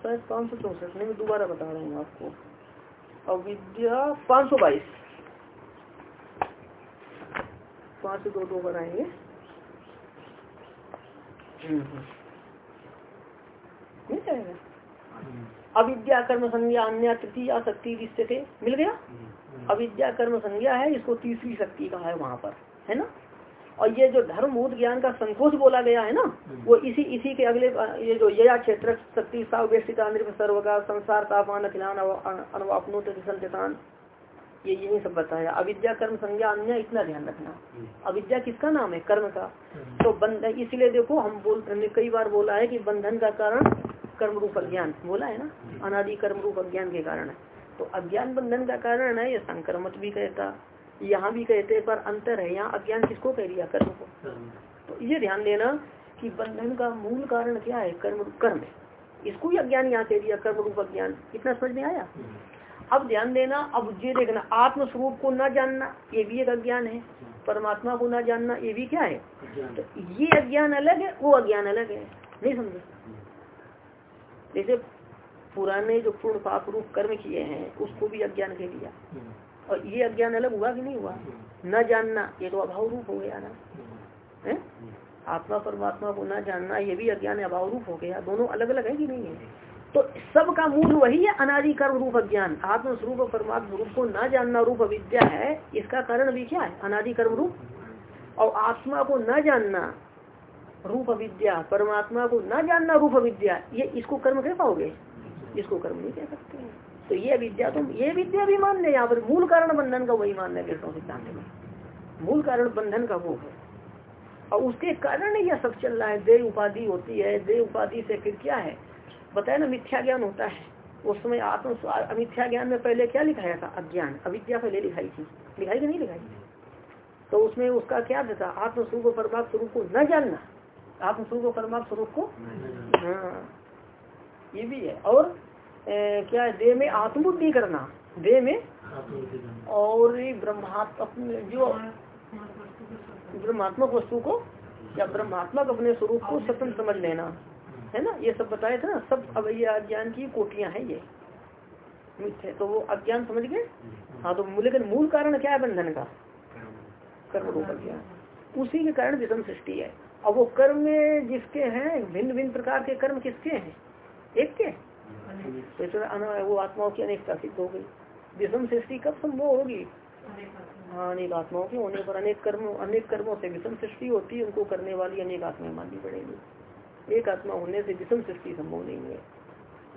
A: पाँच सौ चौसठ नहीं मैं दोबारा बता रहा हूँ आपको। अविद्या पाँच सौ बाईस। पाँच दो दो बनाएँगे। मिल जाएगा। अविद्या कर्म संज्ञा अन्य तृतीय शक्ति थे, मिल गया? अविद्या कर्म संज्ञा है इसको तीसरी शक्ति कहा है वहाँ पर, है ना? और ये जो धर्मभूत ज्ञान का संकोच बोला गया है ना, वो इसी इसी के अगले, ये जो यया क्षेत्र, शक्ति सावेशिता सर्व का, संसार, तापान, अखिलान अनुवापनोत संतान ये यही सब बताया। अविद्या कर्म संज्ञा अन्य इतना ध्यान रखना। अविद्या किसका नाम है? कर्म का। तो बंधन इसलिए देखो हम बोल हमने कई बार बोला है कि बंधन का कारण कर्म रूप अज्ञान। बोला है ना? अनादि कर्म रूप अज्ञान के कारण है। तो अज्ञान बंधन का कारण है ये संक्रमत भी कहता यहाँ भी कहते पर अंतर है। यहाँ अज्ञान किसको कह दिया? कर्म को। तो ये ध्यान देना कि बंधन का मूल कारण क्या है? कर्म कर्म। इसको भी अज्ञान यहाँ कह दिया कर्म रूप अज्ञान। इतना समझ में आया? अब ध्यान देना अब ये देखना आत्म स्वरूप को न जानना ये भी एक अज्ञान है। परमात्मा को न जानना ये भी क्या है? तो ये अज्ञान अलग है वो अज्ञान अलग है। नहीं समझे? जैसे पुराने जो पूर्ण पाप रूप कर्म किए हैं उसको भी अज्ञान कह दिया। और ये अज्ञान अलग हुआ कि नहीं हुआ? न जानना ये तो अभाव रूप हो गया ना। है? आत्मा परमात्मा को न जानना ये भी अज्ञान अभाव रूप हो गया। दोनों अलग अलग है कि नहीं है? तो सबका मूल वही है अनादि कर्म रूप अज्ञान। आत्म स्वरूप और परमात्मा रूप को न जानना रूप विद्या है, इसका कारण भी क्या है? अनादि कर्म रूप। और आत्मा को न जानना रूप विद्या परमात्मा को न जानना रूप विद्या ये इसको कर्म कह पाओगे? इसको कर्म नहीं कह सकते। तो ये विद्या तो ये विद्या भी मान ले यहाँ पर मूल कारण बंधन का वही मान लेते सिद्धांत में मूल कारण बंधन का वो है। और उसके कारण यह सब चल रहा है। दे उपाधि होती है। दे उपाधि से फिर क्या है? बताया ना मिथ्या ज्ञान होता है। उस समय आत्म अमिथ्या ज्ञान में पहले क्या लिखाया था? अज्ञान। अविद्या पहले लिखाई थी। लिखाई कि नहीं लिखाई? तो उसमें उसका क्या था? आत्मस्वरूप परमात्म स्वरूप को न जानना। आत्मस्वरूप परमात्म स्वरूप को हाँ। ये भी है। और ए, क्या है? देह में आत्मबुद्धि करना। देह में और ब्रह्मात्म जो ब्रह्मात्मक वस्तु को या ब्रह्मात्मक अपने स्वरूप को स्वतंत्र समझ लेना। है ना? ये सब बताए थे ना? सब अब ये अज्ञान की कोटियाँ हैं ये। मिथ्य तो वो अज्ञान समझ गए? हाँ तो लेकिन मूल कारण क्या है बंधन का? कर्म रूप अज्ञान उसी के कारण विषम सृष्टि है। अब वो कर्म जिसके हैं भिन्न भिन्न प्रकार के कर्म किसके हैं? एक के? तो वो आत्माओं की अनेकता सिद्ध हो गई। विषम सृष्टि कब संभव होगी? हाँ अनेक आत्माओं के होने पर अनेक कर्म अनेक कर्मों से विषम सृष्टि होती है उनको करने वाली अनेक आत्माएँ माननी पड़ेगी। एक आत्मा होने से विषम सृष्टि संभव नहीं है।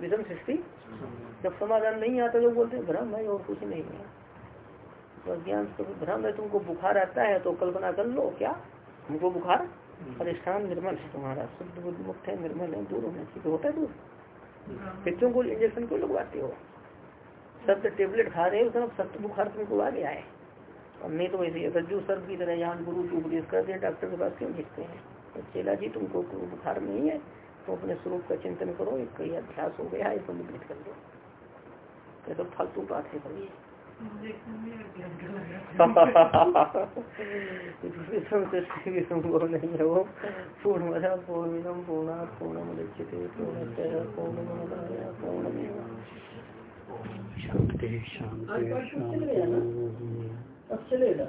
A: विषम सृष्टि? जब समाधान नहीं आता तो बोलते भ्रम है और कुछ नहीं है। तो ज्ञान तो भ्रम है, तुमको बुखार आता है तो कल्पना कर लो, क्या? हमको बुखार? परेशान निर्मल है तुम्हारा। शुद्ध, बुद्ध, मुक्त है, निर्मल है, दूर होना चाहिए तो होता है दूर। बच्चों को इंजेक्शन क्यों लगवाते हो? सब टेबलेट खा रहे हो सब सत्य बुखार तुमको आ गया है। और नहीं तो वैसे रज्जू सर्द की तरह यहाँ गुरु की उपदेश करते हैं डॉक्टर के पास क्यों भेजते हैं? तो चेला जी तुमको बुखार नहीं है तो अपने स्वरूप का चिंतन करो एक कई अभ्यास हो गया है इसको निवृत्त कर लो। ये तो फालतू बात है भाई। नहीं है वो पूर्ण पूर्णम पूर्णा पूर्णमुदच्यते पूर्णमेव शांति शांति शांति अब चलेगा